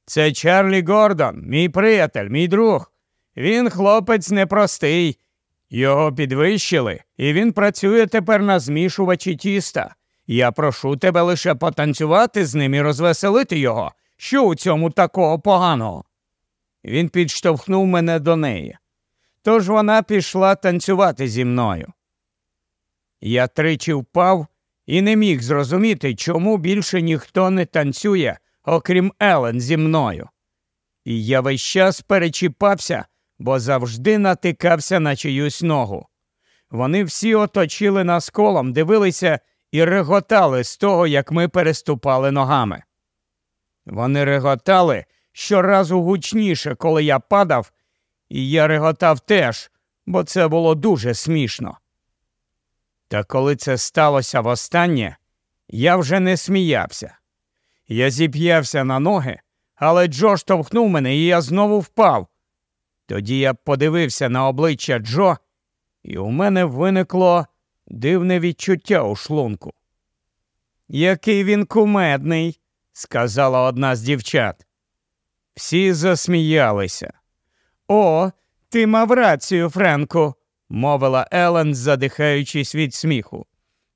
Це Чарлі Гордон, мій приятель, мій друг. Він хлопець непростий. Його підвищили, і він працює тепер на змішувачі тіста. Я прошу тебе лише потанцювати з ним і розвеселити його. Що у цьому такого поганого? Він підштовхнув мене до неї. Тож вона пішла танцювати зі мною. Я тричі впав і не міг зрозуміти, чому більше ніхто не танцює, окрім Елен зі мною. І я весь час перечіпався, бо завжди натикався на чиюсь ногу. Вони всі оточили нас колом, дивилися і реготали з того, як ми переступали ногами. Вони реготали щоразу гучніше, коли я падав, і я реготав теж, бо це було дуже смішно. Та коли це сталося востаннє, я вже не сміявся. Я зіп'явся на ноги, але Джо штовхнув мене, і я знову впав. Тоді я подивився на обличчя Джо, і у мене виникло дивне відчуття у шлунку. Який він кумедний, сказала одна з дівчат. Всі засміялися. О, ти мав рацію, Френку, мовила Елен, задихаючись від сміху.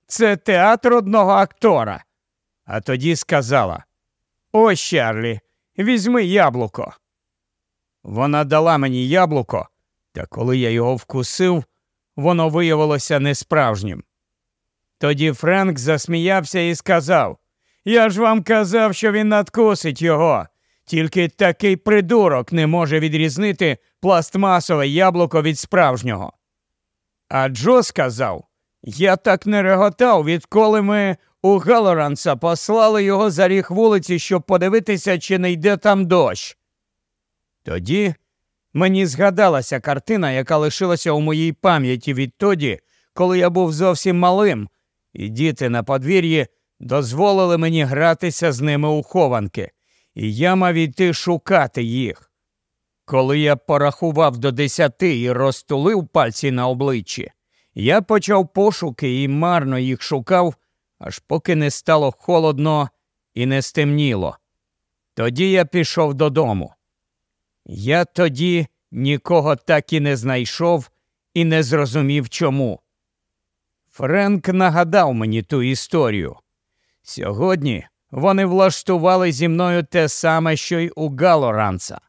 Це театр одного актора. А тоді сказала Ось, Чарлі, візьми яблуко. Вона дала мені яблуко, та коли я його вкусив, воно виявилося несправжнім. Тоді Френк засміявся і сказав Я ж вам казав, що він надкусить його. Тільки такий придурок не може відрізнити пластмасове яблуко від справжнього. А Джо сказав Я так не реготав, відколи ми у Галоранса послали його за ріг вулиці, щоб подивитися, чи не йде там дощ. Тоді мені згадалася картина, яка лишилася у моїй пам'яті відтоді, коли я був зовсім малим, і діти на подвір'ї дозволили мені гратися з ними у хованки, і я мав іти шукати їх. Коли я порахував до десяти і розтулив пальці на обличчі, я почав пошуки і марно їх шукав, аж поки не стало холодно і не стемніло. Тоді я пішов додому. Я тоді нікого так і не знайшов і не зрозумів чому. Френк нагадав мені ту історію. Сьогодні вони влаштували зі мною те саме, що й у Галоранца.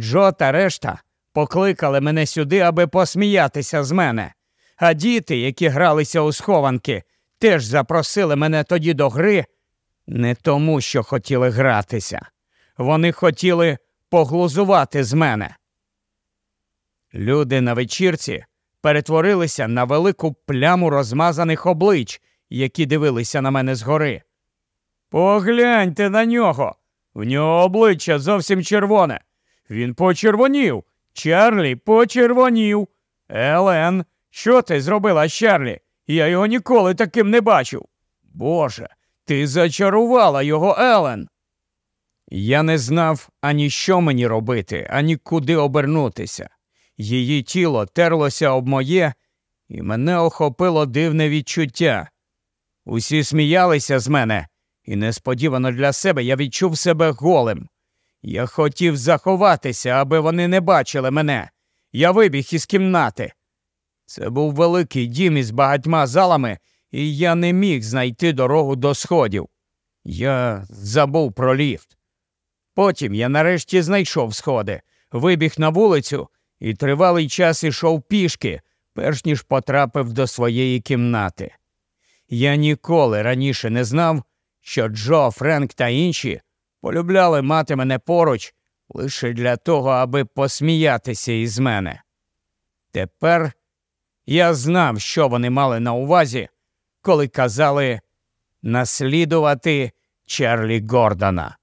Джо та решта покликали мене сюди, аби посміятися з мене. А діти, які гралися у схованки, теж запросили мене тоді до гри не тому, що хотіли гратися. Вони хотіли поглузувати з мене. Люди на вечірці перетворилися на велику пляму розмазаних облич, які дивилися на мене згори. Погляньте на нього. В нього обличчя зовсім червоне. Він почервонів. Чарлі почервонів. Елен, що ти зробила з Чарлі? Я його ніколи таким не бачив. Боже, ти зачарувала його, Елен. Я не знав ані що мені робити, ані куди обернутися. Її тіло терлося об моє, і мене охопило дивне відчуття. Усі сміялися з мене, і несподівано для себе я відчув себе голим. Я хотів заховатися, аби вони не бачили мене. Я вибіг із кімнати. Це був великий дім із багатьма залами, і я не міг знайти дорогу до сходів. Я забув про ліфт. Потім я нарешті знайшов сходи, вибіг на вулицю і тривалий час ішов пішки, перш ніж потрапив до своєї кімнати. Я ніколи раніше не знав, що Джо, Френк та інші полюбляли мати мене поруч лише для того, аби посміятися із мене. Тепер я знав, що вони мали на увазі, коли казали наслідувати Чарлі Гордона.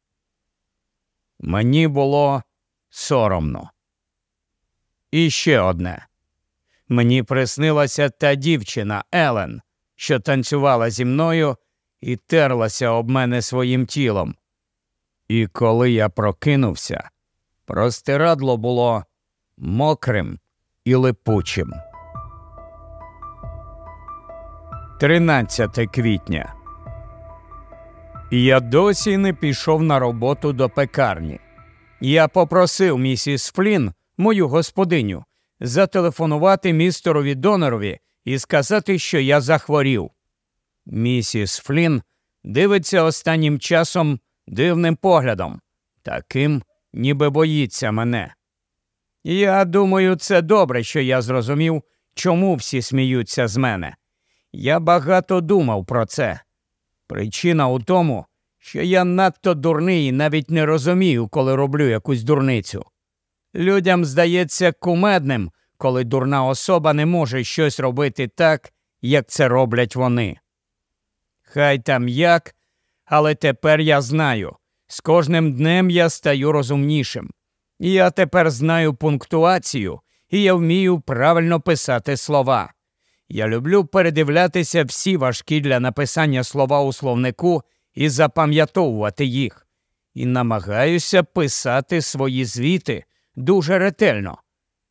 Мені було соромно. І ще одне. Мені приснилася та дівчина Елен, що танцювала зі мною і терлася об мене своїм тілом. І коли я прокинувся, простирадло було мокрим і липучим. 13 квітня. Я досі не пішов на роботу до пекарні. Я попросив місіс Флін, мою господиню, зателефонувати містерові Донорові і сказати, що я захворів. Місіс Флін дивиться останнім часом дивним поглядом, таким, ніби боїться мене. Я думаю, це добре, що я зрозумів, чому всі сміються з мене. Я багато думав про це. Причина у тому, що я надто дурний і навіть не розумію, коли роблю якусь дурницю. Людям здається кумедним, коли дурна особа не може щось робити так, як це роблять вони. Хай там як, але тепер я знаю. З кожним днем я стаю розумнішим. Я тепер знаю пунктуацію, і я вмію правильно писати слова. Я люблю передивлятися всі важкі для написання слова у словнику і запам'ятовувати їх, і намагаюся писати свої звіти дуже ретельно.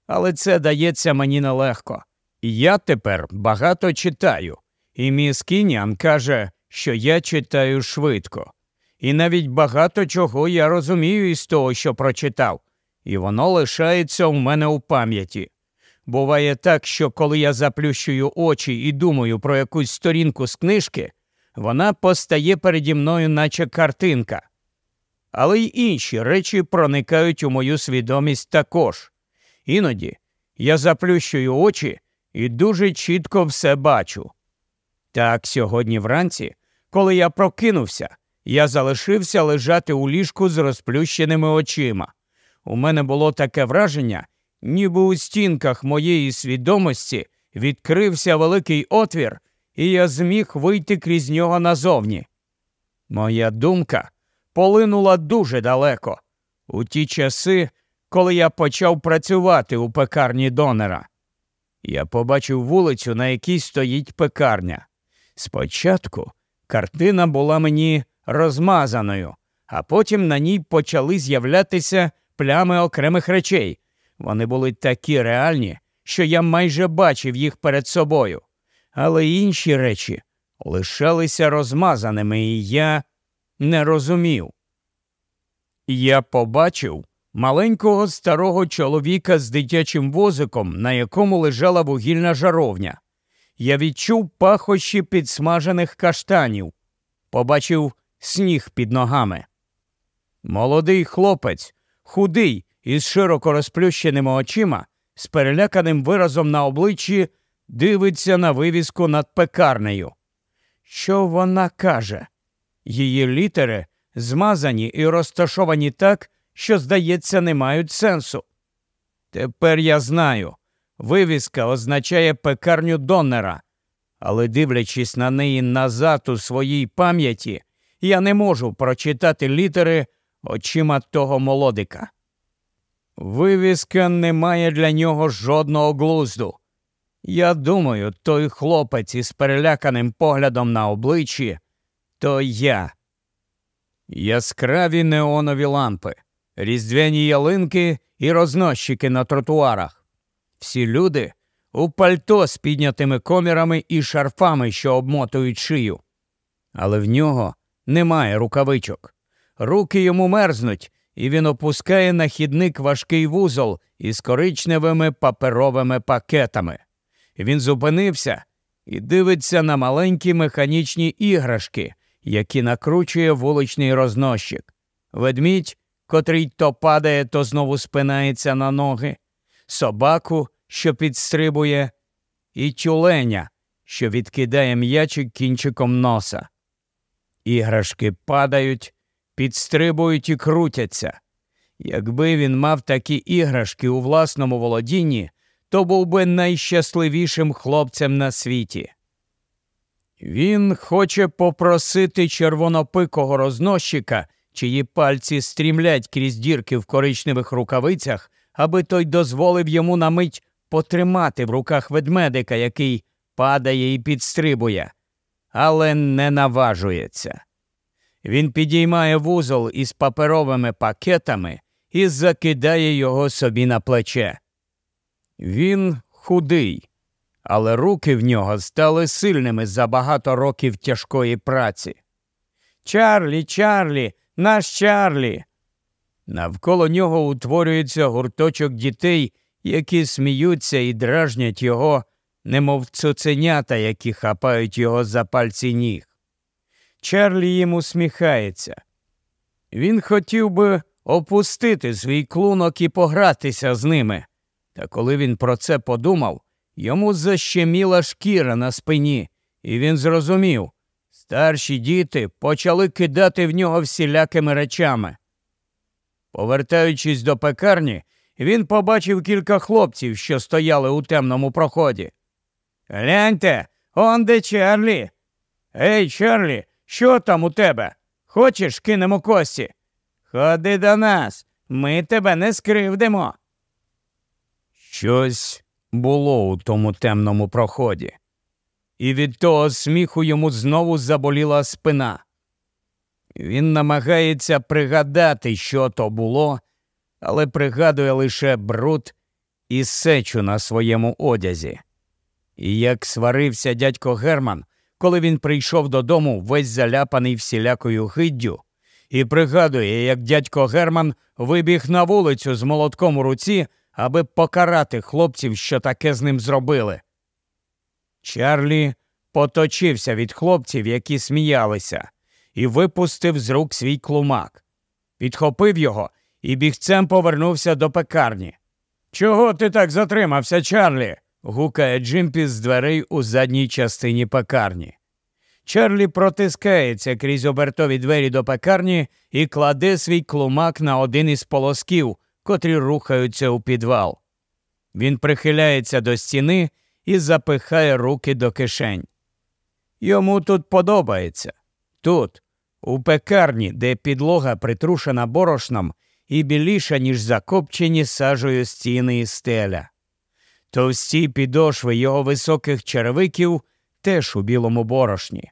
Але це дається мені нелегко. Я тепер багато читаю, і міс Кінян каже, що я читаю швидко. І навіть багато чого я розумію із того, що прочитав, і воно лишається у мене у пам'яті. Буває так, що коли я заплющую очі і думаю про якусь сторінку з книжки, вона постає переді мною, наче картинка. Але й інші речі проникають у мою свідомість також. Іноді я заплющую очі і дуже чітко все бачу. Так сьогодні вранці, коли я прокинувся, я залишився лежати у ліжку з розплющеними очима. У мене було таке враження, ніби у стінках моєї свідомості відкрився великий отвір, і я зміг вийти крізь нього назовні. Моя думка полинула дуже далеко, у ті часи, коли я почав працювати у пекарні донера. Я побачив вулицю, на якій стоїть пекарня. Спочатку картина була мені розмазаною, а потім на ній почали з'являтися плями окремих речей. Вони були такі реальні, що я майже бачив їх перед собою, але інші речі лишалися розмазаними, і я не розумів. Я побачив маленького старого чоловіка з дитячим возиком, на якому лежала вугільна жаровня. Я відчув пахощі підсмажених каштанів, побачив сніг під ногами. Молодий хлопець, худий із широко розплющеними очима, з переляканим виразом на обличчі, дивиться на вивіску над пекарнею. Що вона каже? Її літери змазані і розташовані так, що, здається, не мають сенсу. Тепер я знаю, вивіска означає пекарню Доннера, але дивлячись на неї назад у своїй пам'яті, я не можу прочитати літери очима того молодика. Вивіска не має для нього жодного глузду. Я думаю, той хлопець із переляканим поглядом на обличчі то я. Яскраві неонові лампи, різдвяні ялинки і рознощики на тротуарах. Всі люди у пальто з піднятими комірами і шарфами, що обмотують шию. Але в нього немає рукавичок. Руки йому мерзнуть, і він опускає на хідник важкий вузол із коричневими паперовими пакетами. Він зупинився і дивиться на маленькі механічні іграшки, які накручує вуличний рознощик. Ведмідь, котрий то падає, то знову спинається на ноги, собаку, що підстрибує, і тюленя, що відкидає м'ячик кінчиком носа. Іграшки падають, підстрибують і крутяться. Якби він мав такі іграшки у власному володінні, то був би найщасливішим хлопцем на світі. Він хоче попросити червонопикого рознощика, чиї пальці стрімлять крізь дірки в коричневих рукавицях, аби той дозволив йому на мить потримати в руках ведмедика, який падає і підстрибує, але не наважується. Він підіймає вузол із паперовими пакетами і закидає його собі на плече. Він худий, але руки в нього стали сильними за багато років тяжкої праці. Чарлі, Чарлі, наш Чарлі. Навколо нього утворюється гурточок дітей, які сміються і дражнять його, немов цуценята, які хапають його за пальці ніг. Чарлі їм усміхається. Він хотів би опустити свій клунок і погратися з ними. Та коли він про це подумав, йому защеміла шкіра на спині, і він зрозумів старші діти почали кидати в нього всілякими речами. Повертаючись до пекарні, він побачив кілька хлопців, що стояли у темному проході. Гляньте, он де Чарлі. Ей, Чарлі, що там у тебе? Хочеш, кинемо кості? Ходи до нас, ми тебе не скривдимо. Щось було у тому темному проході, і від того сміху йому знову заболіла спина. Він намагається пригадати, що то було, але пригадує лише бруд і сечу на своєму одязі. І як сварився дядько Герман, коли він прийшов додому весь заляпаний всілякою гиддю, і пригадує, як дядько Герман вибіг на вулицю з молотком у руці, аби покарати хлопців, що таке з ним зробили. Чарлі поточився від хлопців, які сміялися, і випустив з рук свій клумак, підхопив його і бігцем повернувся до пекарні. Чого ти так затримався, Чарлі? гукає Джимпі з дверей у задній частині пекарні. Чарлі протискається крізь обертові двері до пекарні і кладе свій клумак на один із полосків, котрі рухаються у підвал. Він прихиляється до стіни і запихає руки до кишень. Йому тут подобається. Тут, у пекарні, де підлога притрушена борошном і біліша, ніж закопчені сажею стіни і стеля. Товсті підошви його високих черевиків теж у білому борошні.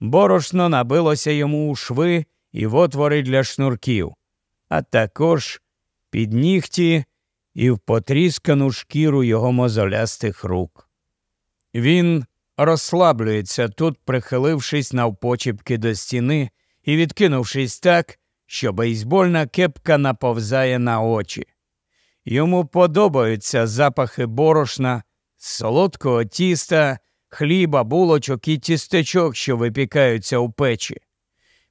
Борошно набилося йому у шви і в отвори для шнурків, а також під нігті і в потріскану шкіру його мозолястих рук. Він розслаблюється тут, прихилившись навпочіпки до стіни і відкинувшись так, що бейсбольна кепка наповзає на очі. Йому подобаються запахи борошна, солодкого тіста, хліба, булочок і тістечок, що випікаються у печі.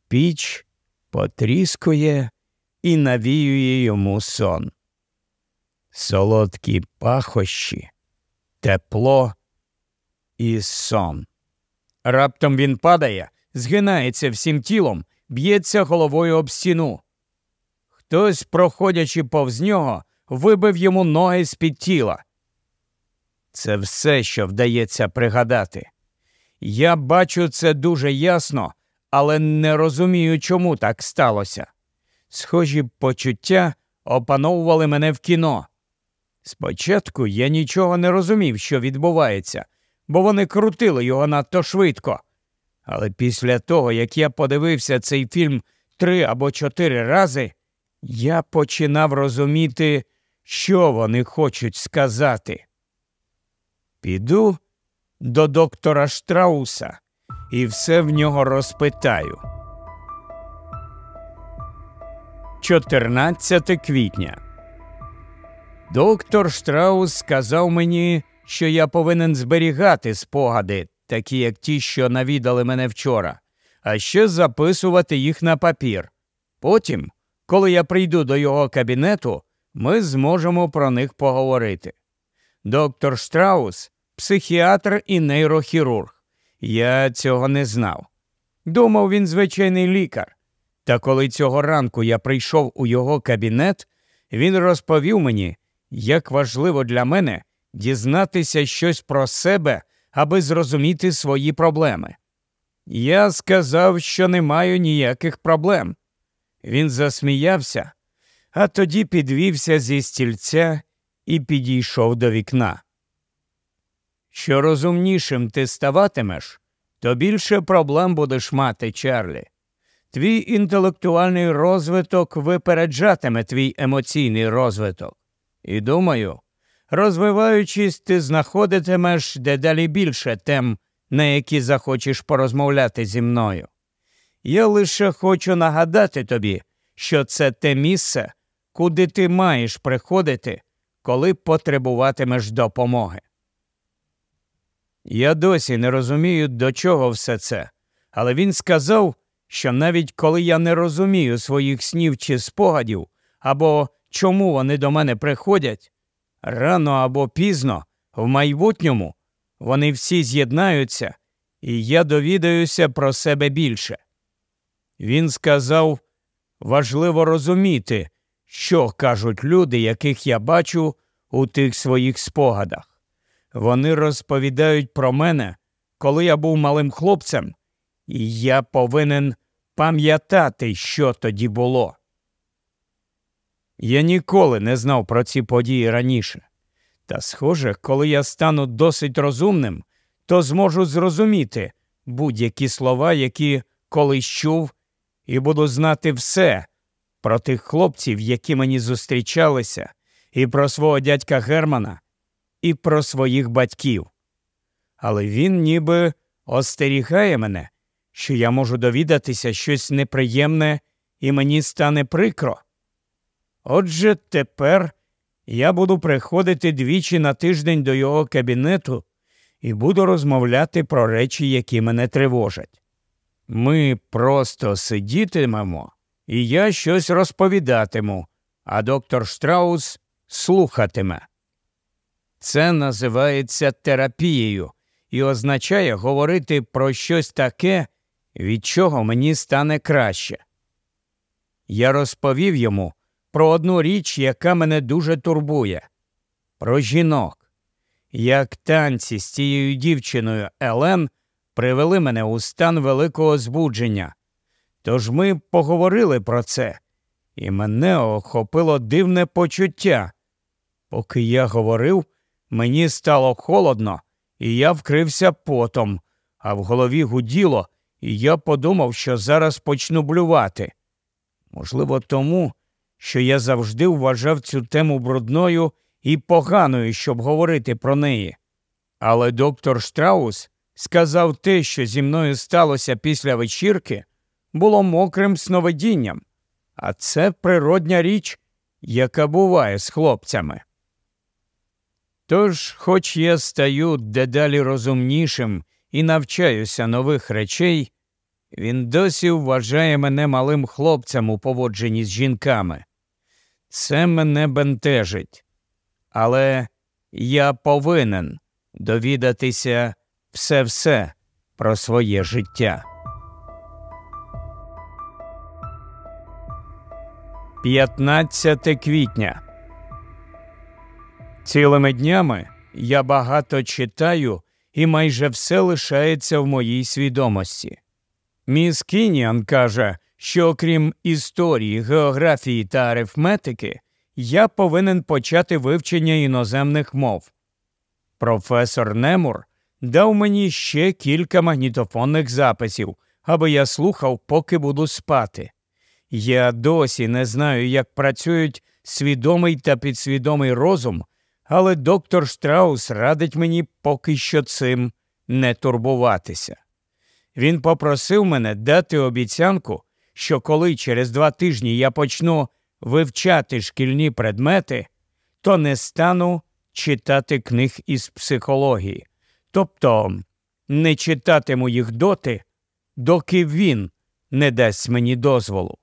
Піч потріскує і навіює йому сон. Солодкі пахощі, тепло і сон. Раптом він падає, згинається всім тілом, б'ється головою об стіну. Хтось, проходячи повз нього, вибив йому ноги з під тіла. Це все, що вдається пригадати. Я бачу це дуже ясно, але не розумію, чому так сталося. Схожі почуття опановували мене в кіно. Спочатку я нічого не розумів, що відбувається, бо вони крутили його надто швидко. Але після того, як я подивився цей фільм три або чотири рази, я починав розуміти, що вони хочуть сказати. Піду до доктора Штрауса і все в нього розпитаю. 14 квітня. Доктор Штраус сказав мені, що я повинен зберігати спогади, такі як ті, що навідали мене вчора, а ще записувати їх на папір. Потім, коли я прийду до його кабінету, ми зможемо про них поговорити. Доктор Штраус психіатр і нейрохірург. Я цього не знав. Думав, він звичайний лікар. Та коли цього ранку я прийшов у його кабінет, він розповів мені, як важливо для мене дізнатися щось про себе, аби зрозуміти свої проблеми. Я сказав, що не маю ніяких проблем. Він засміявся, а тоді підвівся зі стільця і підійшов до вікна. Що розумнішим ти ставатимеш, то більше проблем будеш мати, Чарлі. Твій інтелектуальний розвиток випереджатиме твій емоційний розвиток. І думаю, розвиваючись, ти знаходитимеш дедалі більше тем, на які захочеш порозмовляти зі мною. Я лише хочу нагадати тобі, що це те місце, куди ти маєш приходити, коли потребуватимеш допомоги. Я досі не розумію, до чого все це, але він сказав, що навіть коли я не розумію своїх снів чи спогадів, або чому вони до мене приходять, рано або пізно, в майбутньому вони всі з'єднаються, і я довідаюся про себе більше. Він сказав важливо розуміти, що кажуть люди, яких я бачу у тих своїх спогадах. Вони розповідають про мене, коли я був малим хлопцем, і я повинен пам'ятати, що тоді було. Я ніколи не знав про ці події раніше. Та, схоже, коли я стану досить розумним, то зможу зрозуміти будь-які слова, які колись чув, і буду знати все про тих хлопців, які мені зустрічалися, і про свого дядька Германа, і про своїх батьків. Але він ніби остерігає мене, що я можу довідатися щось неприємне і мені стане прикро. Отже, тепер я буду приходити двічі на тиждень до його кабінету і буду розмовляти про речі, які мене тривожать. Ми просто сидітимемо, і я щось розповідатиму, а доктор Штраус слухатиме. Це називається терапією і означає говорити про щось таке, від чого мені стане краще. Я розповів йому про одну річ, яка мене дуже турбує про жінок, як танці з цією дівчиною Елен привели мене у стан великого збудження. Тож ми поговорили про це, і мене охопило дивне почуття. Поки я говорив, мені стало холодно, і я вкрився потом, а в голові гуділо, і я подумав, що зараз почну блювати. Можливо, тому, що я завжди вважав цю тему брудною і поганою, щоб говорити про неї. Але доктор Штраус сказав те, що зі мною сталося після вечірки, було мокрим сновидінням, а це природня річ, яка буває з хлопцями. Тож, хоч я стаю дедалі розумнішим і навчаюся нових речей, він досі вважає мене малим хлопцем у поводженні з жінками. Це мене бентежить, але я повинен довідатися все все про своє життя. 15 квітня. Цілими днями я багато читаю, і майже все лишається в моїй свідомості. Міс Кініан каже, що окрім історії, географії та арифметики, я повинен почати вивчення іноземних мов. Професор Немур дав мені ще кілька магнітофонних записів, аби я слухав, поки буду спати. Я досі не знаю, як працюють свідомий та підсвідомий розум, але доктор Штраус радить мені поки що цим не турбуватися. Він попросив мене дати обіцянку, що коли через два тижні я почну вивчати шкільні предмети, то не стану читати книг із психології, тобто не читатиму їх доти, доки він не дасть мені дозволу.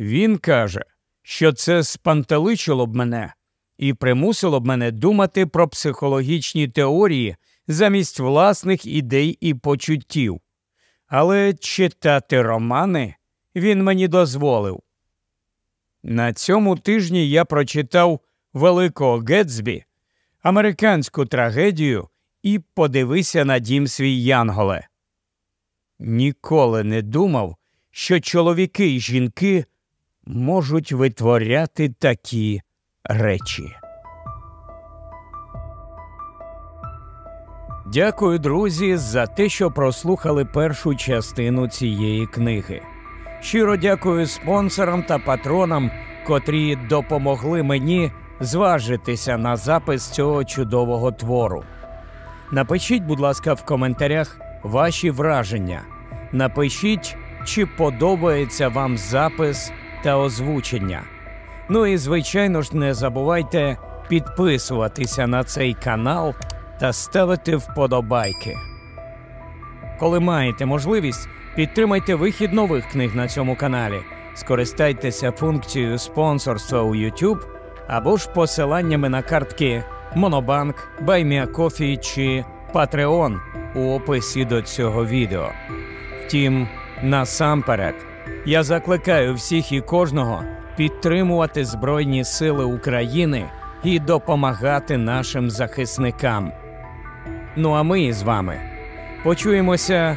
Він каже, що це спантеличило б мене і примусило б мене думати про психологічні теорії замість власних ідей і почуттів. Але читати романи він мені дозволив. На цьому тижні я прочитав Великого Гетсбі, американську трагедію і подивися на дім свій Янголе. Ніколи не думав, що чоловіки й жінки можуть витворяти такі речі. Дякую, друзі, за те, що прослухали першу частину цієї книги. Щиро дякую спонсорам та патронам, котрі допомогли мені зважитися на запис цього чудового твору. Напишіть, будь ласка, в коментарях ваші враження. Напишіть, чи подобається вам запис та озвучення. Ну і, звичайно ж, не забувайте підписуватися на цей канал та ставити вподобайки. Коли маєте можливість, підтримайте вихід нових книг на цьому каналі, скористайтеся функцією спонсорства у YouTube або ж посиланнями на картки Монобанк, Buy Me a Coffee чи Patreon у описі до цього відео. Втім, насамперед, я закликаю всіх і кожного підтримувати Збройні Сили України і допомагати нашим захисникам. Ну а ми з вами почуємося